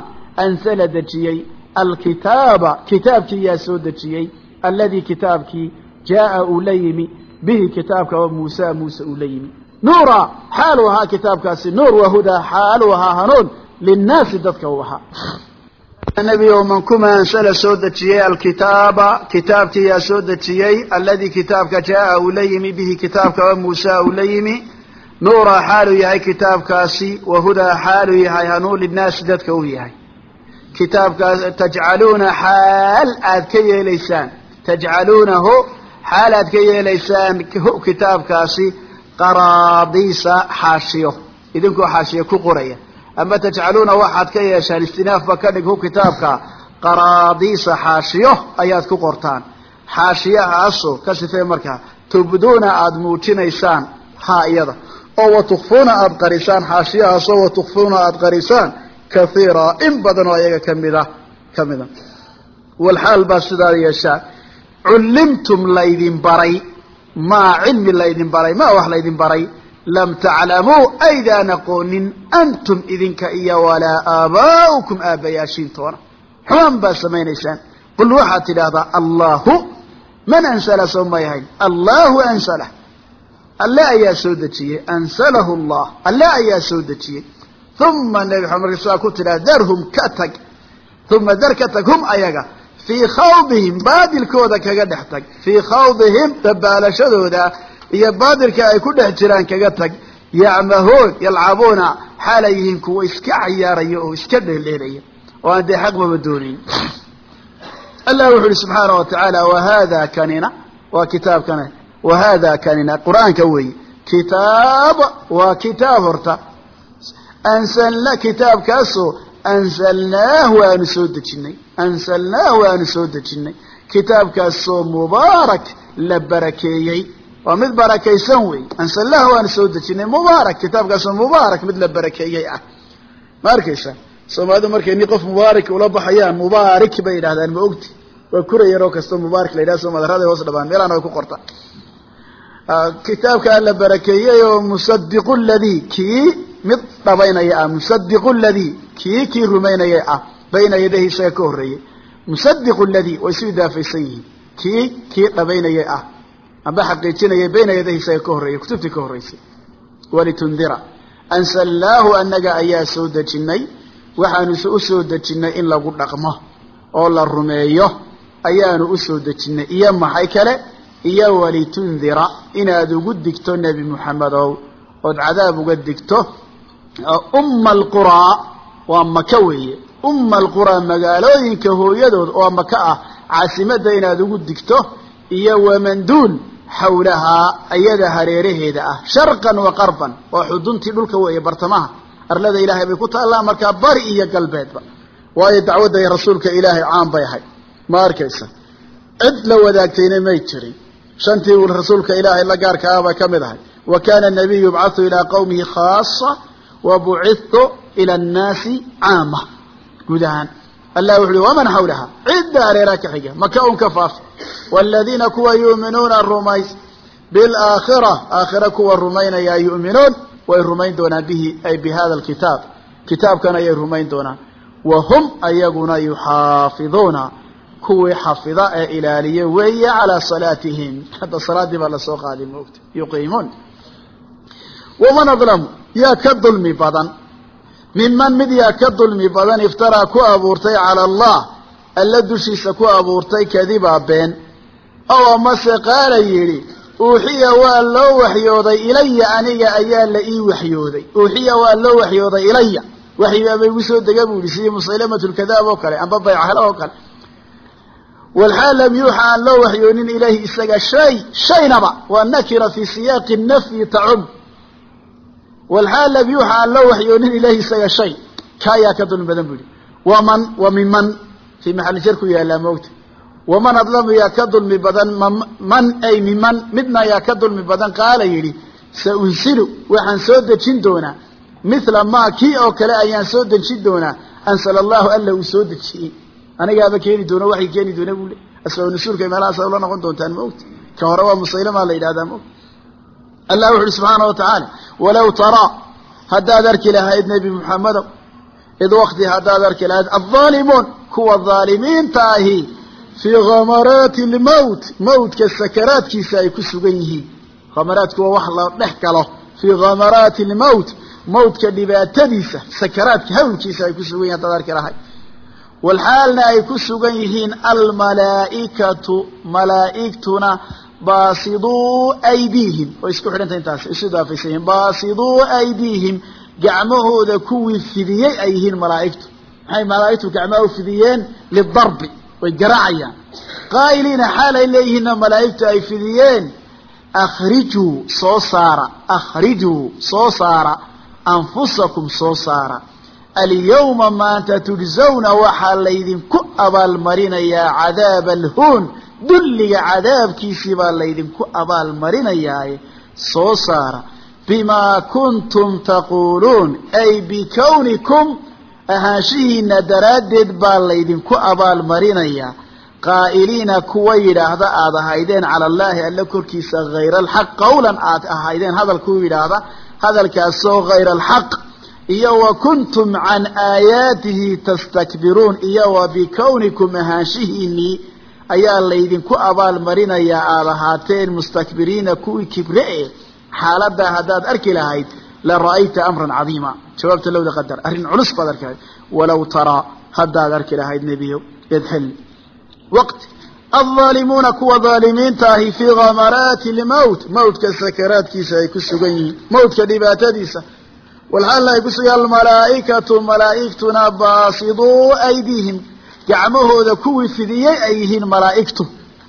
ansala dejiyey alkitaaba kitaabkii yaa soo dejiyey alladii kitaabkii jaaa uu la yimi bihi kitaabka oo muusa muuse uu la yimi. Nuura xaaluu ahaa kitaabkaasi nuur waa hudaa xaaluu ahaa hanuun linnaasi dadka uu ahaa. Nebi o man kuma ansala soo dejiyey alkitaaba kitaabkii yaa soo dejiyey alladii kitaabka jaaa uu la yimi bihi kitaabka oo muusa uu la yimi nuura xaaluu yahay kitaabkaasi wahudaa xaaluu yahay hanuun linnaasi dadka uu yahay kitaabkaas tajcaluuna xaal aad ka yeelaysaan. Tajcaluunahu xaal aad ka yeelaysaan kitaabkaasi qaraadiisa xaashiyo. Idinkoo xaashiyo ku qoraya. Ama tajcaluuna waxaad ka yeeshaan istinaafba ka dhig hu kitaabka qaraadiisa xaashiyo ayaad ku qortaan. Xaashiyahaaso ka sifee markaa tubduuna aada muujinaysaan ha iyada. Oo watukfuuna aada qarisaan xaashiyahaasoo watukfuuna aada qarisaan kaiira in badan oo ayaga kamida kamida walxaal baa sidaa yeeshaan cullimtum laydin baray maa cilmi laydin baray maa wax laydin baray lam taclamuu aydaan aqoonin antum idinka iyo walaa aabaa'ukum aabbayaashiintoona. Xumaan baad samaynaysaan. Qul waxaad tidhaahdaa allahu man ansala soo may ahayn? Allahu ansala. Alle ayaa soo dejiyey. Ansalahu allah alle ayaa soo dejiyey uma nebi maxamed marka sidaa ku tidhaha darhum ka tag. Uma dar ka tag hum ayaga fii khawdihim baadilkooda kaga dhex tag fii khawdihim dabaalashadooda iyo baadilka ay ku dhex jiraan kaga tag yacmahoon yalcabuuna xaalay yihiin kuwa iska cayaaraya oo iska dheeldheelaya oo aan dee xaqbaba doonayn. Allah wuxu uhi subxaana wa tacaala wahada kanina waa kitaabkana wahada kanina qur'aanka weeye kitaab waa kitaab horta ansalna kitaabkaasoo ansalnaahu aanu soo dejinay ansalnaahu aanu soo dejinay kitaabkaasoo mubaarak la barakeeyey waa mid barakaysan wey ansalnaahu aanu soo dejinay mubaarak kitaabkaasoo mubaarak mid la barakeeyey ah ma arkaysa soomaalidu markay ni qof mubaarak ula baxayaan mubaarik bay yidhahdaan ma ogti waa kura yaroo kastoo mubaarak la yidhahdo soomaaliraday hoos dhabaan meelahana way kitaabkaa la barakeeyey oo musadiqu ladii kii mid dhabaynaya ah musadiqu ladii kii kii rumaynaya ah bayna yadahi isaga ka horreeyey musadiqu ladii way isu idaafaysan yihiin. Kii kii dhabaynaya ah amba xaqiijinaya bayna yadahi isaga ka horreeyey kutubtii ka horreysay. Walitundira ansalnaahu annaga ayaa soo dejinay waxaanu u soo dejinnay in lagu dhaqmo oo la rumeeyo ayaanu u soo dejinnay iyo maxay kale? Iyo walitundira inaad ugu digto nebi moxamedow ood cadaab uga digto umma alquraa waa maka weeye. Umma alquraa magaalooyinka hooyadood oo maka ah. Caasimadda inaad ugu digto iyo wamanduun xawlahaa ayada hareeraheeda ah. Sharqan wa qarban waa xuduntii dhulka weeye bartamaha. Arlada ilaahay bay ku taallaa markaa bari iyo galbeedba waayo dacwadda iyo rasuulka ilaahay caan bay ahayd. Ma arkaysa? Cid la wadaagtayna may jirin. Shantii uu rasuulka ilaahay la gaarka ah bay ka mid ahay wa kana nabiyu yubcathu ilaa qawmihi khaasa wa bucithu ila annaasi caama guud ahaan allah wuxu uhi waman xawlaha cidda hareeraha ka xiga maka un ka faaf waladiina kuwa yuuminuuna rumays bilaakhira aakhira kuwa rumaynaya yu'minuun way rumayn doonaan bihi ay bi hada alkitaab kitaabkan ayay rumayn doonaan wa hum ayaguna yuxaafiduuna kuwii xafida ee ilaaliya weeye calaa salaatihim hadda salaaddii baa la soo qaaday maogta yuqiimuun waman adlamu yaa ka dulmi badan miman mid yaa ka dulmi badan iftaraa ku abuurtay cala allah alla dushiisa ku abuurtay kadibaa been ow amase qaala yidhi uuxiya waa loo waxyooday ilaya aniga ayaa la ii waxyooday uuxiya waa loo waxyooday ilaya waxyibaaba igu soo dega buu yihi sidii musaylamatu lkadaab oo kale amba baycahla oo kale walxaal lam yuuxa aan loo waxyoonin ilayhi isaga shay shaynaba waa nakira fii siyaaqi nafyi tacum walxaal yuuxa aan loo waxyoonin ilayhi isaga shay ka ayaa ka dulmi badan bu yihi waman wa miman fii maxali jar ku yaallaa moogta waman adlamu yaa ka dulmi badan man ay miman midna yaa ka dulmi badan qaala yidhi sa unsilu waxaan soo dejin doonaa mithla maa kii oo kale ayaan soo dejin doonaa ansala allahu alla uu soo dejiyey anigaaba keeni doona waxay keeni doona buu le asbaabu nusuulka meelahaasa ula noqon doontaan maogta ka hore waa musaylama la yidhahdaa maogta allah wuxu uhi subxaana wa tacaala walow taraa haddaad arki lahayd nebi muxamedow id wakti haddaad arki lahayd alظaalimuun kuwa dhaalimiinta ahi fii khamaraati lmowt mowtka sakaraadkiisa ay ku sugan yihiin. Khamaraadku waa wax la dhex galo fii khamaraati lmowt mowtka dhibaatadiisa sakaraadka hawlkiisa ay ku sugan yihiin haddaad arki lahayd. Walxaalna ay ku sugan yihiin almalaa'ikatu malaa'igtuna baasiduu aydiihim way isku xidhantay intaas isu idaafaysan baasiduu aydiihim gacmahooda kuwii fidiyey ay yihiin malaa'igtu. Maxay malaa'igtu gacmaha u fidiyeen? Lidarbi. Way garaacayaan. Qaa'iliina xaal ay leeyihiinna malaa'igtu ay fidiyeen. Akhrijuu. Soo saara. Akhrijuu. Soo saara. Anfusakum soo saara. Alyawma maanta tujzawna. Waxaa laydinku abaalmarinayaa cadaaba alhuun dulliga cadaabkiisii baa laydinku abaalmarinayaaye soo saara. Bimaa kuntum taquuluun ay bikawnikum ahaanshihiina daraaddeed baa laydinku abaalmarinayaa qaa'iliina kuwa yidhaahda aad ahaydeen cala allaahi alla korkiisa hayra alxaq qawlan aad ahaydeen hadalkuu yidhaahda hadalkaasoo hayra alxaq iyo wa kuntum can aayaatihi tastakbiruun iyo wa bikawnikum ahaanshihiinii ayaa laydinku abaalmarinayaa aada ahaateen mustakbiriina kuwii kibre e xaaladaa haddaad arki lahayd la ra'ayta amran cadiima. Jawaabta lowda qadar arrin culus baad arki lahayd. Walow taraa haddaad arki lahayd nebiyow idxil. Waqti alظaalimuuna kuwa dhaalimiinta ahi fii khamaraati lmowt mowtka sakaraadkiisa ay ku sugan yihiin mowtka dhibaatadiisa. Walxaalna ay ku sugan almalaa'ikatu malaa'igtuna baasiduu aydiihim gacmahooda kuwii fidiyey ay yihiin malaa'igtu.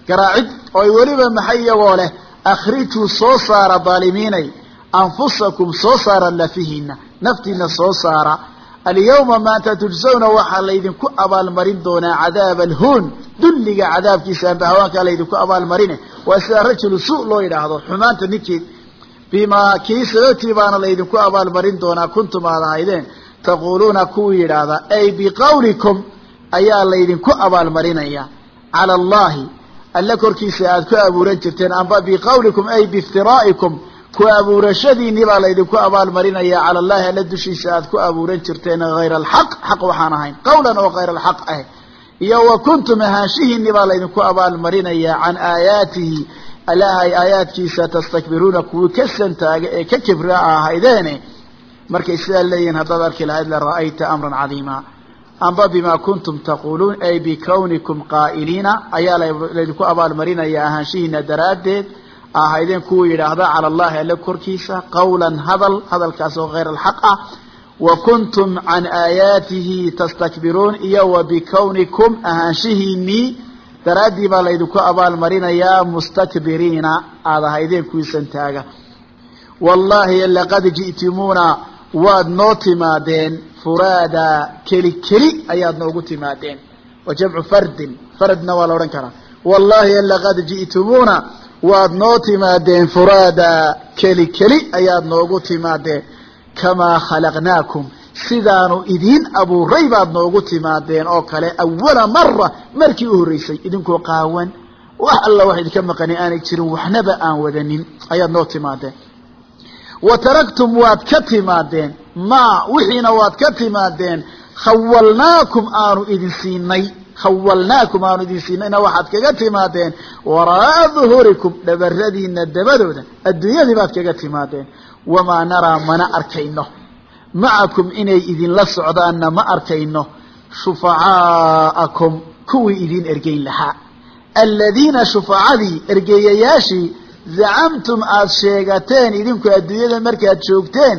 Garaacid oo ay weliba maxay iyagoo leh akhrijuu soo saara dhaalimiinay anfusakum soo saara lafihiina naftiina soo saara. Alyawma maanta tujsawna waxaa laydinku abaalmarin doonaa cadaaba alhuun dulliga cadaabkiisa amba hawaankaa laydinku abaalmarine. Waa sida rajulu su loo yidhaahdo xumaanta ninkeed bimaa kii sababtii baana laydinku abaalmarin doonaa kuntum aad ahaydeen. Taquuluuna kuwii yidhaahdaa ay biqawlikum ayaa laydinku abaalmarinaya. Cala allahi alle korkiisa aad ku abuuran jirteen. Amba biqawlikum ay biiftiraa'ikum ku abuurashadiinii baa laydinku abaalmarinaya. Cala allahi alle dushiisa aad ku abuuran jirteen hayra alxaq xaq waxaan ahayn qawlan oo hayra alxaq ah. Iyo wa kuntum ahaanshihiinii laydinku abaalmarinaya. Can aayaatihi. Allahay aayaadkiisa tastakbiruuna kuwii ka santaaga ee ka kibra ahaydeene markay sidaa leeyihiin haddaad arki lahayd la ra'ayta amran cadiima amba bima kuntum taquuluun ay bikawnikum qaa'iliina ayaa laydinku abaalmarinaya ahaanshihiina daraaddeed ahaydeen kuwii yidhaahda cala allahi alle korkiisa qawlan hadal hadalkaas oo hayr alxaq ah wa kuntum can aayaatihi tastakbiruun iyo wa bikawnikum ahaanshihiinii daraaddii baa laydinku abaalmarinayaa mustakbiriina aad ahaydeen kuwiisan taaga wallaahi laqad ji'tumuuna waad noo timaadeen furaada keli keli ayaad noogu timaadeen. Wa jamcu fardin faradna waa la odhan karaa. Wallaahi laqad ji'tumuuna waad noo timaadeen furaada keli keli ayaad noogu timaadeen. Kamaa khalaqnaakum sidaanu idiin abuuray baad noogu timaadeen oo kale awala mara markii u horreysay. Idinkoo qaawan wax alla wax idinka maqani aanay jirin waxnaba aan wadanin ayaad noo timaadeen wa taraktum waad ka timaadeen ma wixiina waad ka timaadeen khawalnaakum aanu idin siinay khawalnaakum aanu idin siinayna waxaad kaga timaadeen waraa duhurikum dhabaradiina dabadooda adduunyadii baad kaga timaadeen. Wamaa naraa mana arkayno. Macakum inay idinla socdaanna ma arkayno. Shufacaa'akum kuwii idin ergeyn lahaa. Aladiina shufacadii ergeeyayaashii zacamtum aada sheegateen idinku adduunyada markaad joogteen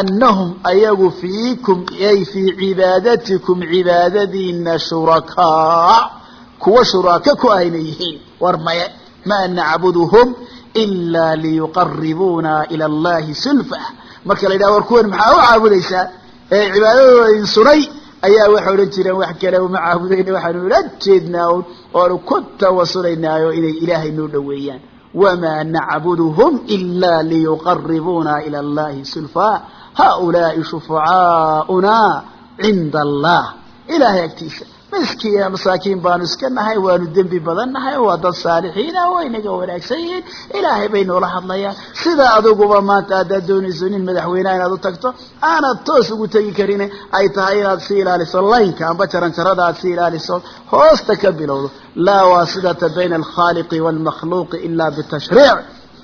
annahum ayagu fiikum ay fii cibaadatikum cibaadadiina shurakaa kuwa shuraaka ku ayna yihiin war maye maa nacbuduhum ilaa liyuqaribuuna ila allahi sulfa marka la yidhaha war kuwan maxaa u caabudaysaa ee cibaadadooda sunay ayaa waxay odhan jireen wax kale uma caabudayna waxaanu ula jeednaa un oanu ku tawasulaynaayo inay ilaahay noo dhoweeyaan wamaa nacbuduhum ilaa liyuqaribuuna ila allahi sulfa haulaai shufacaauna cinda allah ilahay miskiina masaakiin baanu iska nahay waanu dembi badan nahay waa dad saalixiina way naga wanaagsan yihiin. Ilaahay bay noola hadlayaan. Sidaa aduguba maanta haddaad doonayso nin madaxweyneha inaad u tagto aanad toos ugu tegi karin ay tahay inaad si ilaaliso laynka amba jaranjarada aad si ilaaliso. Hoosta ka bilowdo. Laa waasidata bayna alkhaaliqi waalmakhluuqi ila bitashriic.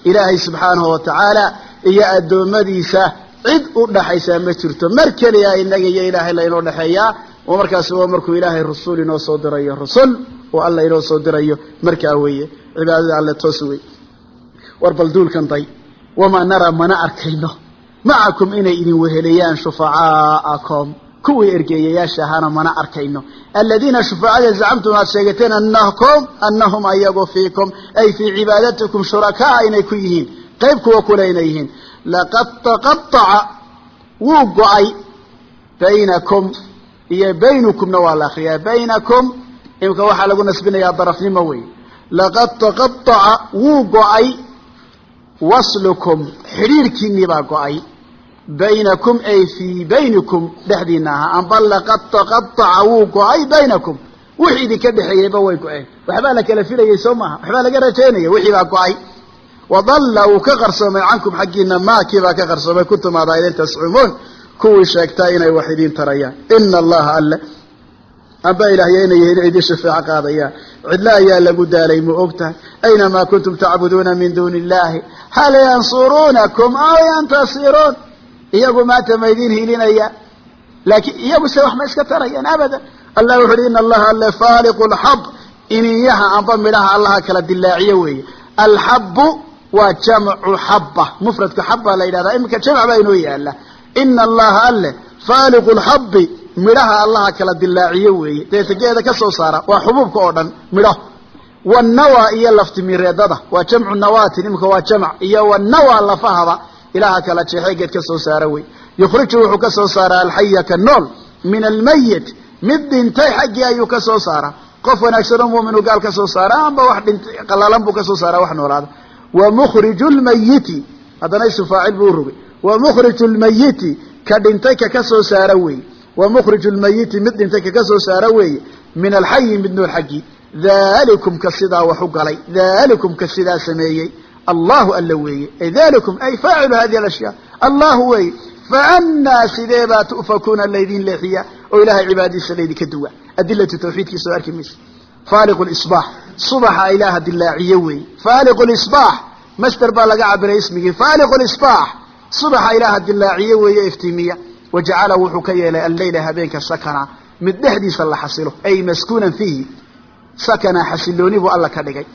Ilaahay subxaanahu watacaala iyo addoommadiisa cid u dhaxaysaa ma jirto. Mar keliya inaga iyo ilaahay laynoo dhexeeyaa oo markaasi waa markuu ilaahay rusul inoo soo dirayo rusul oo alla inoo soo dirayo markaa weeye cibaadada alle toos wey war bal duulkan day wamaa naraa mana arkayno. Macakum inay idin weheliyaan shufacaa'akum kuwii ergeeyayaasha ahaana mana arkayno. Aladiina shufacada zacamtum aad sheegateen anahum ayagu fiikum. Ay fii cibaadatikum shurakaa inay ku yihiin. Qayb kuwa kule inay yihiin. Laqad taqaaca wuu go'ay baynakum iyo baynukumna waa la akriyaa baynakum imika waxaa lagu nasbinayaa darafnimo wey. Laqad taqaaca wuu go'ay. Waslukum xidhiirhkiinii baa go'ay. Baynakum ay fii baynikum dhexdiina ahaa amba laqad taqaaca wuu go'ay baynakum. Wix idinka dhexeeyeyba way go-een. Waxbaa la kala filayay soo maaha. Waxbaa laga rajaynaya wixii baa go'ay. Wadalla wuu ka qarsoomay cankum xaggiina maakii baa ka qarsoomay. Kuntum adaa idin tascumuun kuwii sheegtaa inay wax idiin tarayaan. Ina allaha alle amba ilaahya inay yihiin idin shafeeco qaadayaan cidlo ayaa lagu daalay ma og tahay? Aynamaa kuntum tacbuduuna min duuni illahi hal yansuruunakum aw yantasiruun. Iyagu maanta ma idin hilinaya. Laakiin iyagu se wax ma iska tarayaan abadan. Allah wuxu uhi ina allaha alle faaliqu lxab ininyaha amba midhaha allaha kala dilaaciyo weeye. Alxabu waa jamcu xaba mufradka xaba la yidhahdaa. Iminka jamc baa inoo yaalla ina allaha alle faaliqu lxabi midhaha allaha kala dilaaciyo weeye. Deetageeda ka soo saara waa xubuubka oo dhan midho. Wanawa iyo laftimireedada waa jamcu nawatin imika waa jamc. Iyo wanawa lafahaba ilaha kala jeexee geed ka soo saara wey yukhriju wuxuu ka soo saaraa alxaya ka nool min almayit mid dhintay xaggii ayuu ka soo saaraa qof wanaagsanoo muuminu gaal ka soo saara wa mukhriju lmayiti ka dhintay ka ka soo saara weeye wa mukhriju lmayiti mid dhintay ka ka soo saara weeye min alxayi mid nool xaggii dalikum ka sidaa wax u galay. Dalikum ka sidaa sameeyey. Allahu alla weeye. Ay dalikum ay faacilu hadihi alashyaa allahu weeye faannaa sidee baa tu'fakuuna laydin leexiya? Oo ilahay cibaadadiisa laydinka duwa adilatu tawxiidkii soo arki subaxa ilaaha dilaaciye weeye iftiimiya. Wajacala wuxuu ka yeelay alleyla habeenka sakana mid dhexdiisa la xasilo ay maskuunan fiihi. Sakana xasilooni buu alla ka dhigay.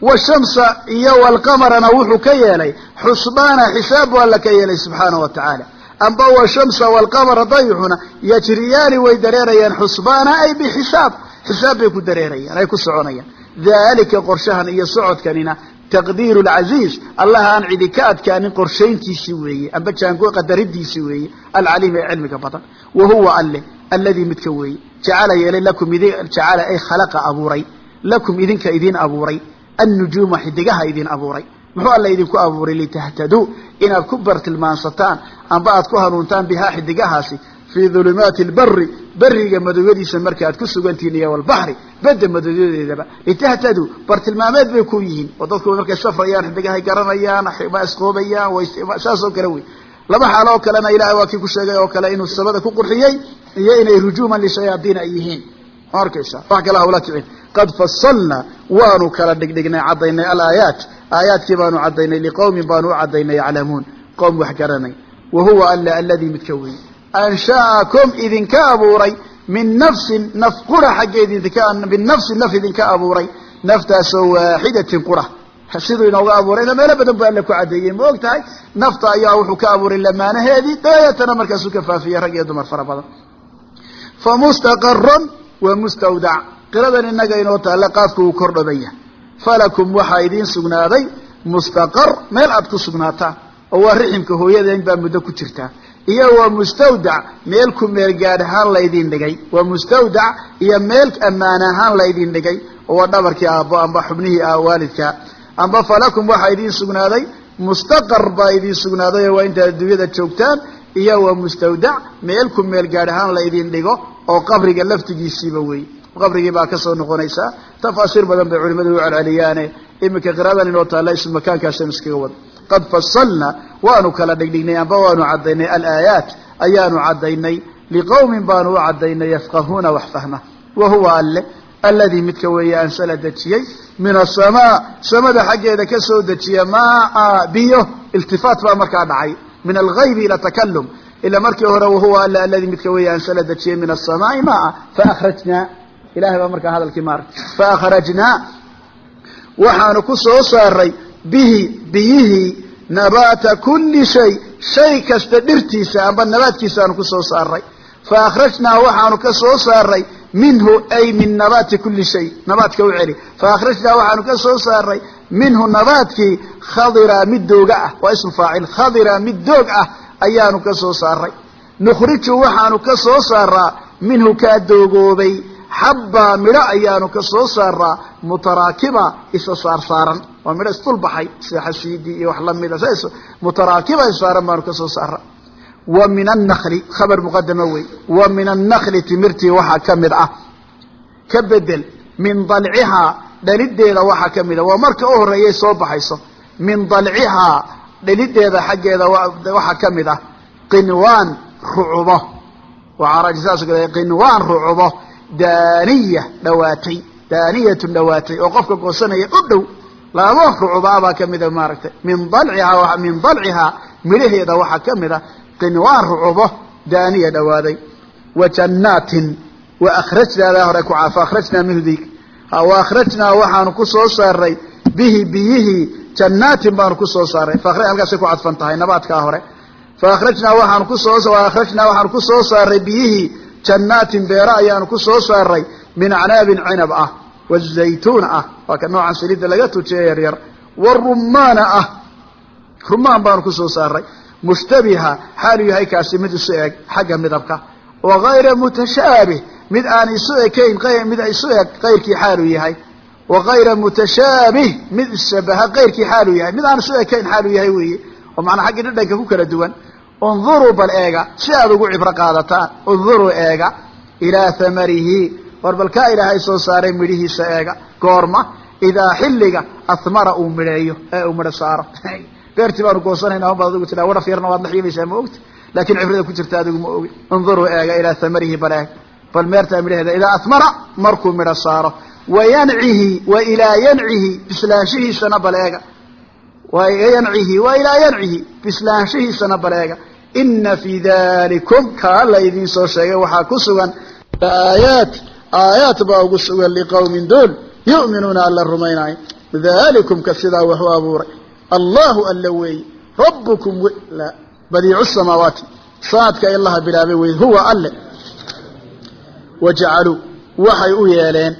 Washamsa iyo walqamarana wuxuu ka yeelay xusbaana xisaab buu alla ka yeelay subxaana wa tacaala. Amba washamsa walqamara dayixuna yajriyaani way dareerayaan xusbaana ay bixisaab. Xisaab bay ku dareerayaan ay ku soconayaan. Dalika qorshahan iyo socodkanina taqdiiru lcasiiz allaha aan cidi ka adkaanin qorshayntiisii weeye amba jaango qadaridiisii weeye alcaliim ee cilmiga badan wa huwa alle alladii midka weeye jacala yeelay lakum idin jacala ay khalaqa abuuray lakum idinka idiin abuuray annujuuma xidigaha idiin abuuray muxuu alla idinku abuuray litahtaduu inaad ku bartilmaansataan amba aad ku hanuuntaan bihaa xidigahaasi fii dulumaati lbari beriga madowyadiisa marka aad ku sugantihiin iyo walbaxri bedda madowyadeedaba litahtaduu bartilmaameed bay ku yihiin oo dadku markay safrayaan xidigahay garanayaan ma isqoobayaan saas oo kale wey. Laba xaalo oo kalena ilahay waa kii ku sheegay oo kale inuu samada ku qurxiyey iyo inay rujuuman lishayaadiin ay yihiin. Ma arkaysa wax kale hawla kicin qad fasalna waanu kala dhigdhignay caddaynay alaayaat. Aayaadkii baanu caddaynay liqowmin baanu u caddaynay yaclamuun. Qowm wax garanay. Wa huwa alla alladii midka weeye ansha'akum idinka abuuray min nafsin naf qura xaggeed min nafsin naf idinka abuuray naftaasoo waaxidatin qura siduu inooga abuurayna meelo badan bu alla ku caddeeyey ma og tahay nafta ayaa wuxuu ka abuuray lamaanaheedii dabeetana markaasuu ka faafiyey rag iyo dumar fara badan fa mustaqarun wa mustawdac qiradan inaga inoo taalla qaafku uu kordhoban yahay falakum waxaa idiin sugnaaday mustaqar meel aad ku sugnaataan oo waa riximka hooyadeen baa muddo ku jirtaa iyo waa mustawdac meel ku meel gaadh ahaan laydin dhigay. Waa mustawdac iyo meel ammaan ahaan laydin dhigay. Oo waa dhabarkii aabbo amba xubnihii waalidkaa amba falakum waxaa idiin sugnaaday mustaqar baa idiin sugnaaday oo waa intaad adduunyada joogtaan iyo waa mustawdac meel ku meel gaadh ahaan laydin dhigo oo qabriga laftigiisiiba wey qabrigii baa ka soo noqonaysaa. Tafaasiir badan bay culimadu u celceliyaane. Iminka qiraadadan inoo taalla ismu makaankaasaynu iskaga wada qad fasalna waanu kala dhigdhignay amba waanu caddaynay alaayaat ayaanu caddaynay liqowmin baanu u caddaynay yafqahuuna wax fahma wa huwa alle alladii midka weeye ansala dejiyey min asamaa samada xaggeeda ka soo dejiya maa biyo iltifaat baa markaa dhacay min algaybi ila takalum ila markii hore wahuwa alle alladii midka weeye ansala dejiyey min asamaai maa faakhrajnaa ilahay baa markaa hadalkii maarag faakhrajnaa waxaanu ku soo saaray bihi biyihii nabaata kulli shay shay kasta dhirtiisa amba nabaadkiisaanu ku soo saaray. Faakhrajnaa waxaanu ka soo saaray minhu ay min nabaati kuli shay. Nabaadka u celi. Faakhrajnaa waxaanu ka soo saaray minhu nabaadkii khadira mid dooga ah. Waa ismu faacil. Khadira mid doog ah ayaanu ka soo saaray. Nukhriju waxaanu ka soo saaraa minhu kaa doogoobay xabbaa midho ayaanu ka soo saaraa. Mutaraakiba isa saarsaaran waa midho isdulbaxay sida xasiidi iyo wax lamida s mutaraakiba issaaran baanu ka soo saaraa wa min annakli khabar muqadama wey wa min annakli timirtii waxaa ka mid ah. Ka bedel min dalcihaa dhalideeda waxaa ka mid ah. Waa marka u horreeyay soo baxayso min dalcihaa dhalideeda xaggeeda waxaa ka mid ah. Qinwaan rucubo. Qinwaan rucubo. Daaniya dhawaatay daaniyatun dhawaatay oo qofka goosanaya u dhow laba rucubaabaa ka mida maaragtay min dalcihaa min dalcihaa midhaheeda waxaa ka mid a qinwaan rucubo daaniya dhawaaday wa jannaatin wa akhrajnaadaa hore ku fa akhrajnaa minhu dik wa akhrajnaa waxaanu ku soo saaray bihi biyihii jannaatin baanu ku soo saaray. Halkaasay ku cadfan tahay nabaadkaa hore. Fa akhrajnaa waxaanu ku soo akhrajnaa waxaanu ku soo saaray biyihii jannaatin beero ayaanu ku soo saaray min acnaabin cinab ah wazaytuun ah. Waa ka noocan saliidda laga tujiye yaryar warumaana ah. rumaan baanu ku soo saaray. mushtabiha xaaluu yahay kaasi mid isu eg. Xagga midabka. wagayra mutashaabih mid aan isu ekayn mid isu eg kayrkii xaaluu yahay. wagayra mutashaabih mid ishabaha kayrkii xaaluu yahay. Mid aan isu ekayn xaaluu yahay weeye. Oo macnaa xaggii dhadhanka ku kala duwan. unduruu bal eega. Si aada ugu cibro qaadataan. unduruu eega. ilaa hamarihi war bal kaa ilaahay soo saaray midhihiisa eega goorma idaa xilliga ahmara uu midheeyo ee uu midho saaro. Beertii baanu goosanayna baad adigu tiraa waraf yarna waad la xiimaysaa ma ogta laakiin cibrada ku jirta adigu ma ogi. Unduruu eega ilaa hamarihi bal eeg. Bal meertaa midhaheeda idaa ahmara markuu midho saaro. Wa yancihi wa ilaa yancihi bislaanshihiisana bal eega. Yancihi wa ilaa yancihi bislaanshihiisana baleega ina fii dalikum kaa la idiin soo sheegay waxaa ku sugan aayaat aayaat baa ugu sugan liqawmin duul yu'minuuna alla rumaynayo dalikum ka sidaa wax u abuuray. Allahu alla weeye rabbukum badiicu samaawaati. Saadka ilaha bilaabay wey huwa alle. Wajacaluu waxay u yeeleen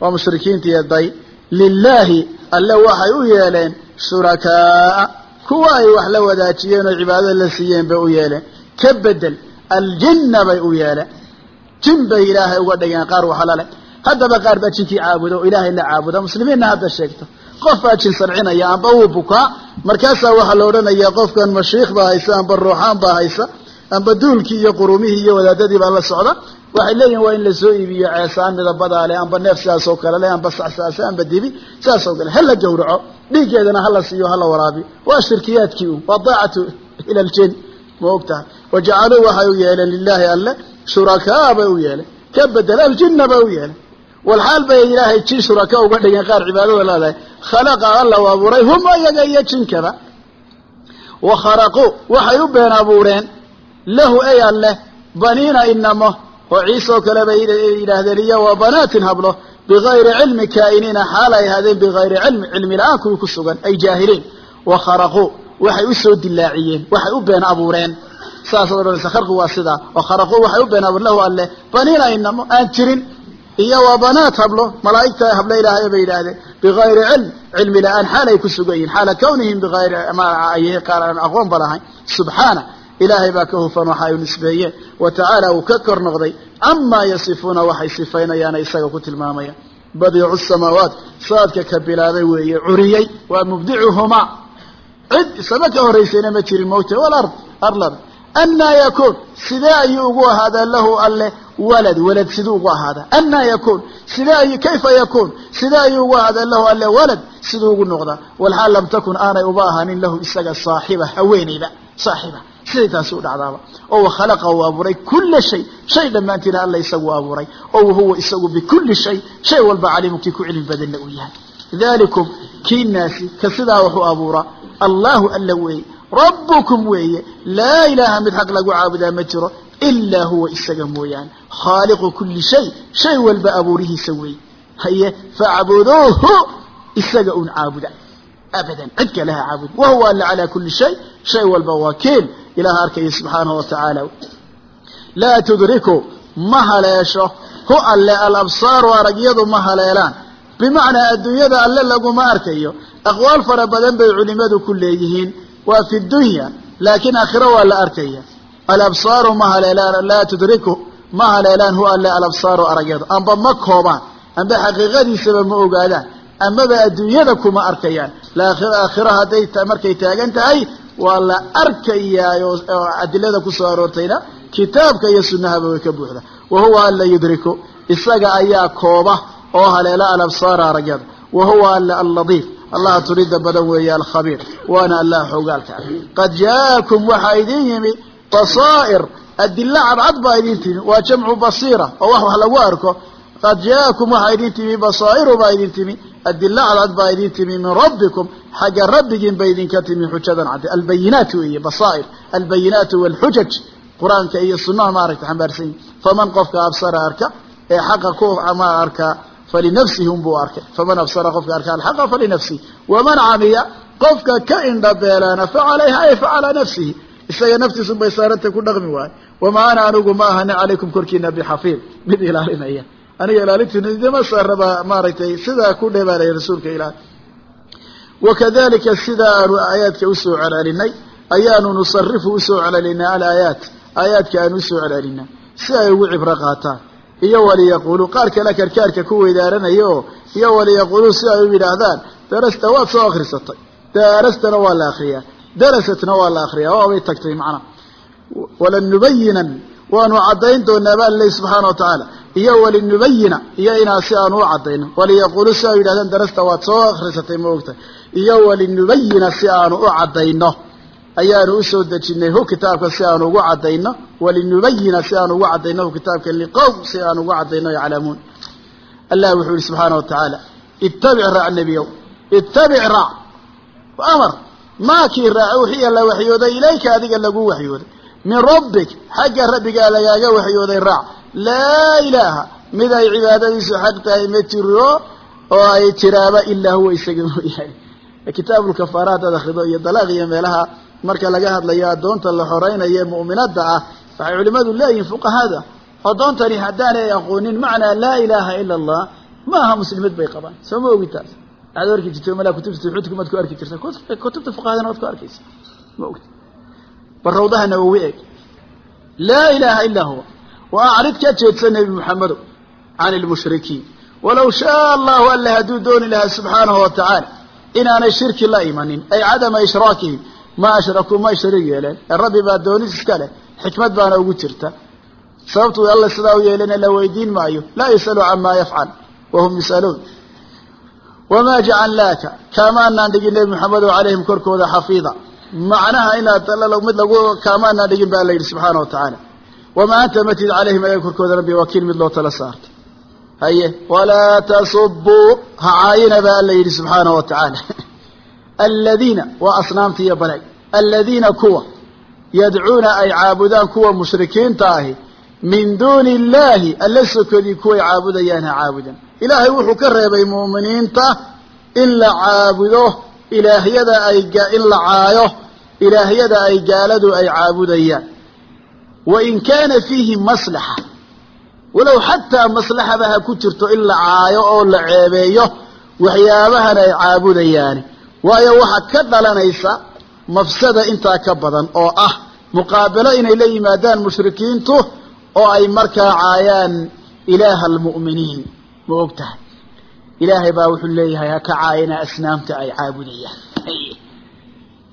waa mushrikiintii day lilaahi alle waxay u yeeleen shurakaaa. Kuwa ay wax la wadaajiyeen oo cibaadada la siiyeen bay u yeeleen. Ka bedel aljinna bay u yeeleen jin bay ilaahay uga dhigeen qaar waxalale haddaba qaar baa jinkii caabuda oo ilaahay la caabuda muslimiinna hadda sheegto qof baa jin sarcinaya amba wuu bukaa markaasaa waxaa la odhanaya qofkan mashiikh baa haysa amba ruuxaan baa haysa amba duulkii iyo qurumihii iyo wadaadadii baa la socda. Waxay leeyihiin waa in la soo iibiyo ceesaan midabadaa leh amba neef sidaas oo kale leh amba sacsaase amba dibi sidaas oo kale. Hala gawraco dhiiggeedana hala siiyo hala waraabiyo. Waa shirkiyaadkii un waa daacatu ila ljin ma og tahay wajacaluu waxay u yeeleen lilaahi alle shurakaa bay u yeeleen ka bedel aljinna bay u yeeleen walxaal bay ilaahay jin shuraka uga dhigeen qaar cibaadada leedahay. Khalaqa alla u abuuray hum ayaga iyo jinkaba. Wa kharaquu waxay u been abuureen. Lahu ay alleh baniina inamo oo ciise oo kale bay yidhaahdeen iyo wa banaatin hablo. Bigayri cilmi kaa'iniina xaal ay ahaadeen bigayri cilmi cilmi la'aan abuureen saasaad odhanaysa kharqi waa sidaa wa kharaquu waxay u been abuureen lahu baniina inamo aan jirin iyo wa banaat hablo malaa'igta hablo ilaahay bay yidhaahdeen bigayri cilm cilmi la'aan xaal ay ku sugan yihiin xaala kawnihim bigayri ay qaar aan aqoon ba subxaana ilaahay baa ka hufan waxa ay nisbeeyeen wa tacaala uu ka kor noqday camaa yasifuuna waxay sifaynayaana isaga ku tilmaamayaan badiicu samaawaat saadka ka bilaabay weeye curiyey waa mubdicuhumaa cid isaba ka horaysayna ma jirin mawta walard arlad annaa yakuun sidee ayuu ugu ahaadaa lahu alle walad walad siduu ugu ahaadaa anaa yakuun sidee ay kayfa yakuun sidee ayuu ugu ahaadaa lahu alle walad siduu ugu noqdaa walxaal lam takun aanay uba ahaanin lahu isaga saaxiba haweenayba saaxiba siday taasi u dhacdaaba oo wakhalaqa uu abuuray kula shay shay dhammaantiina alla isagu abuuray oo wahuwa isagu bikulli shay shay walba caliimu kii ku cilmi badanna uu yahay dalikum kii naasi ka sidaa wuxuu abuuraa allahu alla weeye rabbukum weeye laa ilaaha mid xaq lagu caabudaa ma jiro ilaa huwa isaga mooyaane. Khaaliqu kuli shay shay walba abuurihiisa weeye. Haye facbuduuhu isaga un caabuda. Abadan cid kale ha caabud wahuwa alla calaa kuli shay shay walba wakiil ilaah arkaya subxaanahu wa tacaala laa tudriku ma haleesho. Hu alle alabsaaru aragyadu ma haleelaan. Bimacnaa adduunyada alle laguma arkayo. Aqwaal fara badan bay culimadu ku leeyihiin waa fi dunya laakiin aakhiro waa la arkaya. Alabsaaru ma haleelaan laa tudriku ma haleelaan hu alle alabsaaru aragyadu amba ma koobaan amba xaqiiqadiisaba ma ogaadaan amaba adduunyada kuma arkayaan. Aakhiro hadday markay taagan tahay waa la arkayaa oo adilada ku soo aroortayna kitaabka iyo sunahaba way ka buuxda. Wa huwa alla yudriku isaga ayaa kooba oo haleela alabsaara aragyada wa huwa alla alladiif allaha turida badan weeye alkhabiir waana allah xogaalka ah. Qad jaakum waxaa idin yimi basaa'ir adilla cadcad baa idin timi waa jamcu basiira oo wax wax lagu arko. Qad jaakum waxaa idin timi basaa'iru baa idin timi adilla cadcad baa idin timi min rabbikum xagga rabbigiin ba idinka timi xujadan cadde albayinaat weeye basaa'ir albayinaatu walxujaj qur'aanka iyo sunaha maaragta xambaarsan yihi faman qofka absara arka ee xaqa ku ama arkaa falinafsihi unbuu arkay faman absara qofka arka alxaqa falinafsihi waman camiya qofka ka indhabeelaana facalayha ay facalaa nafsihi isaga naftiisun bay saaranta ku dhaqmi waayo wamaa ana anigu ma ahani calaykum korkiina bixafiid mid ilaalinaya aniga ilaalintiina idima saaraba maaragtay sidaa ku dheebaalaya rasuulka ilaah wakadalika sida aanu aayaadka u soo celcelinay ayaanu nusarifu u soo celcelinaa alaayaat aayaadka aanu u soo celcelinaa si ay ugu cibro qaataan iyo waliyaquuluu qaar kale karkaarka ku weydaaranaya oo iyo waliyaquuluu si ay u yidhaahdaan darasta waad soo akrisatay daarastana waa la akriyaa darasatna waa la akriyaa waabay tagtay macnaha walanubayinan waanu caddayn doonaa baa lalehi subxaana wa tacaala iyo walinubayina iyo inaa si aanu u caddayno waliyaquuluu si ay yidhahdaan darasta waad soo akrisatay ma ogtahay iyo walinubayina si aanu u caddayno ayaanu u soo dejinay hu kitaabka si aanu ugu cadayno walinubayina si aanu ugu cadayno hu kitaabka liqowm si aanu ugu cadayno yaclamuun. Allah wuxuu yihi subxaana wa tacaala ittabic raac nebiyow ittabic raac amar maakii raac uxiya la waxyooday ilayka adiga lagu waxyooday min rabbik xagga rabbigaa lagaaga waxyooday raac laa ilaaha mid ay cibaadadiisu xaq tahay ma jiro oo ay jiraaba ilaa huwa isaga mooyahay kitaabulkafaara haddaad akrido iyo dalaaq iyo meelaha marka laga hadlayo addoonta la xoraynaye mu'minada ah waxay culimmadu leeyihiin fuqahada addoontani haddaanay aqoonin macnaa laa ilaaha ila allah ma aha muslimad bay qabaan. Soo ma ogi taas? Waxaad arki jirta malaa kutubta tawxiidku maad ku arki jirta kutubta fuqahadana waad ku arkaysa ma ogti bal rawdaha nawowi eeg laa ilaaha ilaa huwa wa ka jeedsa nebi muxamedo can ilmushrikiin walaw shaa allahu alla hadduu dooni lahaa subxaanahu wa tacaala inaanay shirki la imanin ay cadama ishraakihim ma ashrakuu ma shariig yeeleen. Ee rabbi baa doonis iska leh. Xikmad baana ugu jirta. Sababtuu alla sidaa u yeelana la weydiin maayo. Laa yusalu camaa yafcal wahum yusaluun. Wamaa jacalnaaka kaamaanaan dhigin nebi maxamedo calayhim korkooda xafiida. Macnaha inaad mid lagu kaamaanaan dhigin baa la yidhi subxaana wa tacaala. Wamaa anta matid calayhim ayaga korkooda rabbi wakiil mid loo tala saartay haye walaa tasubuu ha caayina baa alla yidhi subxaana wa tacaala. Aladiina waa asnaamta iyo aladiina kuwa yadcuuna ay caabudaan kuwa mushrikiinta ahi min duuni illaahi alla sokodii kuway caabudayaan ha caabudan ilaahay wuxuu ka reebay mu'miniinta in la caabudo ilaahyada ay in la caayo ilaahyada ay gaaladu ay caabudayaan wa in kaana fiihi maslaxa walow xataa maslaxaba ha ku jirto in la caayo oo la ceebeeyo waxyaabahan ay caabudayaani waayo waxaa ka dhalanaysa mafsada intaa ka badan oo ah muqaabalo inay la yimaadaan mushrikiintu oo ay markaa caayaan ilaaha almu'miniin. Ma og tahay? Ilaahay baa wuxuu leeyahay ha ka caayina asnaamta ay caabudayaan.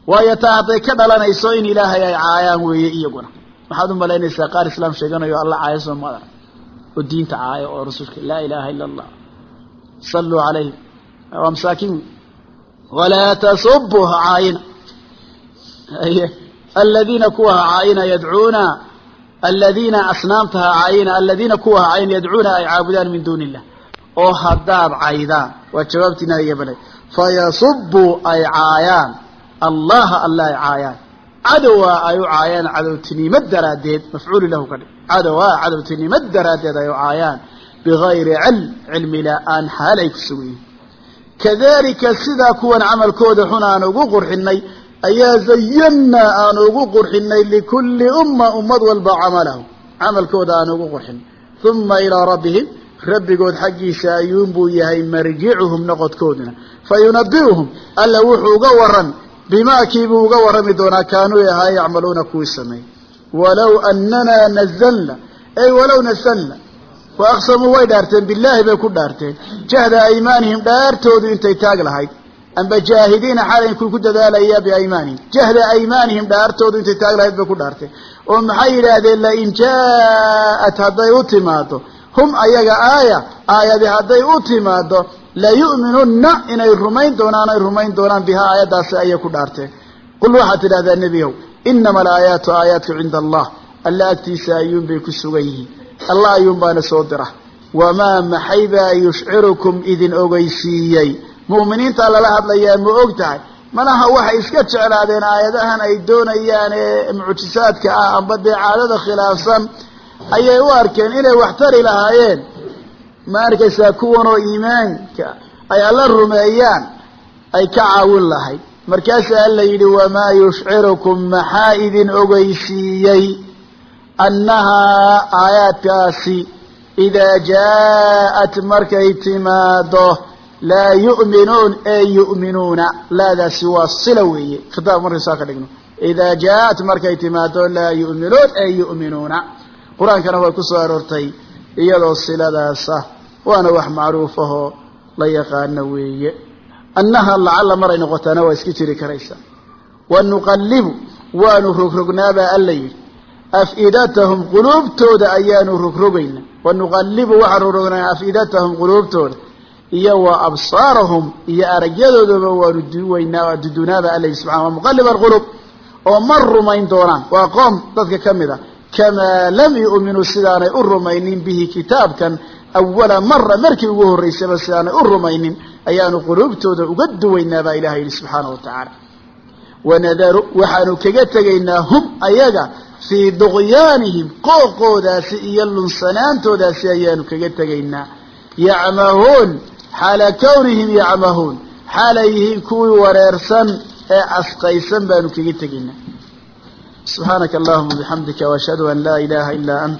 Waayo taa hadday ka dhalanayso in ilaahay ay caayaan weeye iyaguna. Maxaad u malaynaysaa? Qaar islaam sheeganayo alla caayo soo madan oo diinta caaya oo rasuulka laa ilaaha ila allah salluu calayhim waa masaakiin. Walaa tasubuu caayina aladiina kuwa ha caayina yadcuuna aladiina asnaamta ha caayina aladiina kuwa ha caayina yadcuuna ay caabudaan min duuni illah oo haddaad caydaan waa jawaabtii nabiga bale fayasubuu ay caayaan. Allaha alla ay caayaan. Cadowa ay u caayaan cadowtinimo daraaddeed. Mafcuuli lahu ka dhig. Cadowa cadowtinimo daraaddeed ay u caayaan. Bigayri cilm. Cilmi la'aan xaal ay ku sugan yihiin kadalika sidaa kuwan camalkooda xun ugu qurxinay ayaa zayannaa aan ugu qurxinay likulli umma ummad walba camalahu. Camalkooda aan ugu qurxinay uma ilaa rabbihim rabbigood xaggiisa ayuunbuu yahay marjicuhum noqodkooduna. Fayunabi'uhum alla wuxuu uga waran bimaa kiibuu uga warrami doonaa kaanuu ahaa yacmaluuna kuwii sameeyey. Walow ananaa nazalna ay walow nazalna wa aqsamuu way dhaarteen billaahi bay ku dhaarteen. Jahda aymaanihim dhaartoodu intay taag lahayd amba jaahidiina xalay ku ku dadaalaya biaymaanihim jahda aymaanihim dhaartoodu intay taag lahayd bay ku dhaarteen oo maxay yidhaahdeen lain jaaءat hadday u timaado hum ayaga aaya aayadi hadday u timaado layu'minunna inay rumayn doonaan ay rumayn doonaan bihaa aayaddaasi ayay ku dhaarteen qul waxaad tidhahdaa nebiyow inama alaayaatu aayaadku cinda allah. Alla agtiisa ayuunbay ku sugan yihiin. Allah ayuun baana soo dira. Wamaa maxaybaa yushcirukum idin ogeysiiyey mu'miniinta lala hadlayaa ma og tahay. Manaha waxay iska jeclaadeen aayadahan ay doonayaan ee mucjisaadka ah amba dee caadada khilaafsan. Ayay u arkeen inay wax tari lahaayeen. Ma arkaysaa kuwan oo iimaanka ay alla rumeeyaan ay ka caawin lahayd markaasaa alla yidhi wamaa yushcirukum maxaa idin ogeysiiyey annahaa aayaadkaasi idaa jaa'at markay timaado laa yu'minuun ee yu'minuuna. Laadaasi waa sila weeye. Khitaab markay saa ka dhigno. Idaa jaa'at markay timaado laa yu'minuun ee yu'minuuna. Qur'aankana way ku soo aroortay iyadoo siladaasa waana wax macruuf ahoo la yaqaano weeye. Annaha lacalla maray noqotaana waa iska jiri karaysaa wa nuqallibu waanu rogrognaabaa alla yidhi. Afidatahum quluubtooda ayaanu rogrogaynaa wa nuqallibu waxaan rogrognaa afidatahum quluubtooda iyo wa absaarahum iyo aragyadoodaba waanu duwaynaa yidhi subxana wa muqallib alqulub oo ma rumayn doonaan. Waa qoom dadka ka mid a kamaa lam yu'minuu sidaanay u rumaynin bihi kitaabkan awala mara markii ugu horraysaba sidaanay u rumaynin ayaanu quluubtooda uga duwaynaa baa ilaha yidhi subxaana wa tacaala. Wanadaru waxaanu kaga tegaynaa hum ayaga fii duqyaanihim qooqoodaasi iyo lunsanaantoodaasi ayaanu kaga tegaynaa. Yacmahuun xaala kawnihim yacmahuun xaalay yihiin kuwii wareersan ee asqaysan baanu kaga tegaynaa. Subxaanaka allahuma bixamdika waashhadu an laa ilaha ilaa ant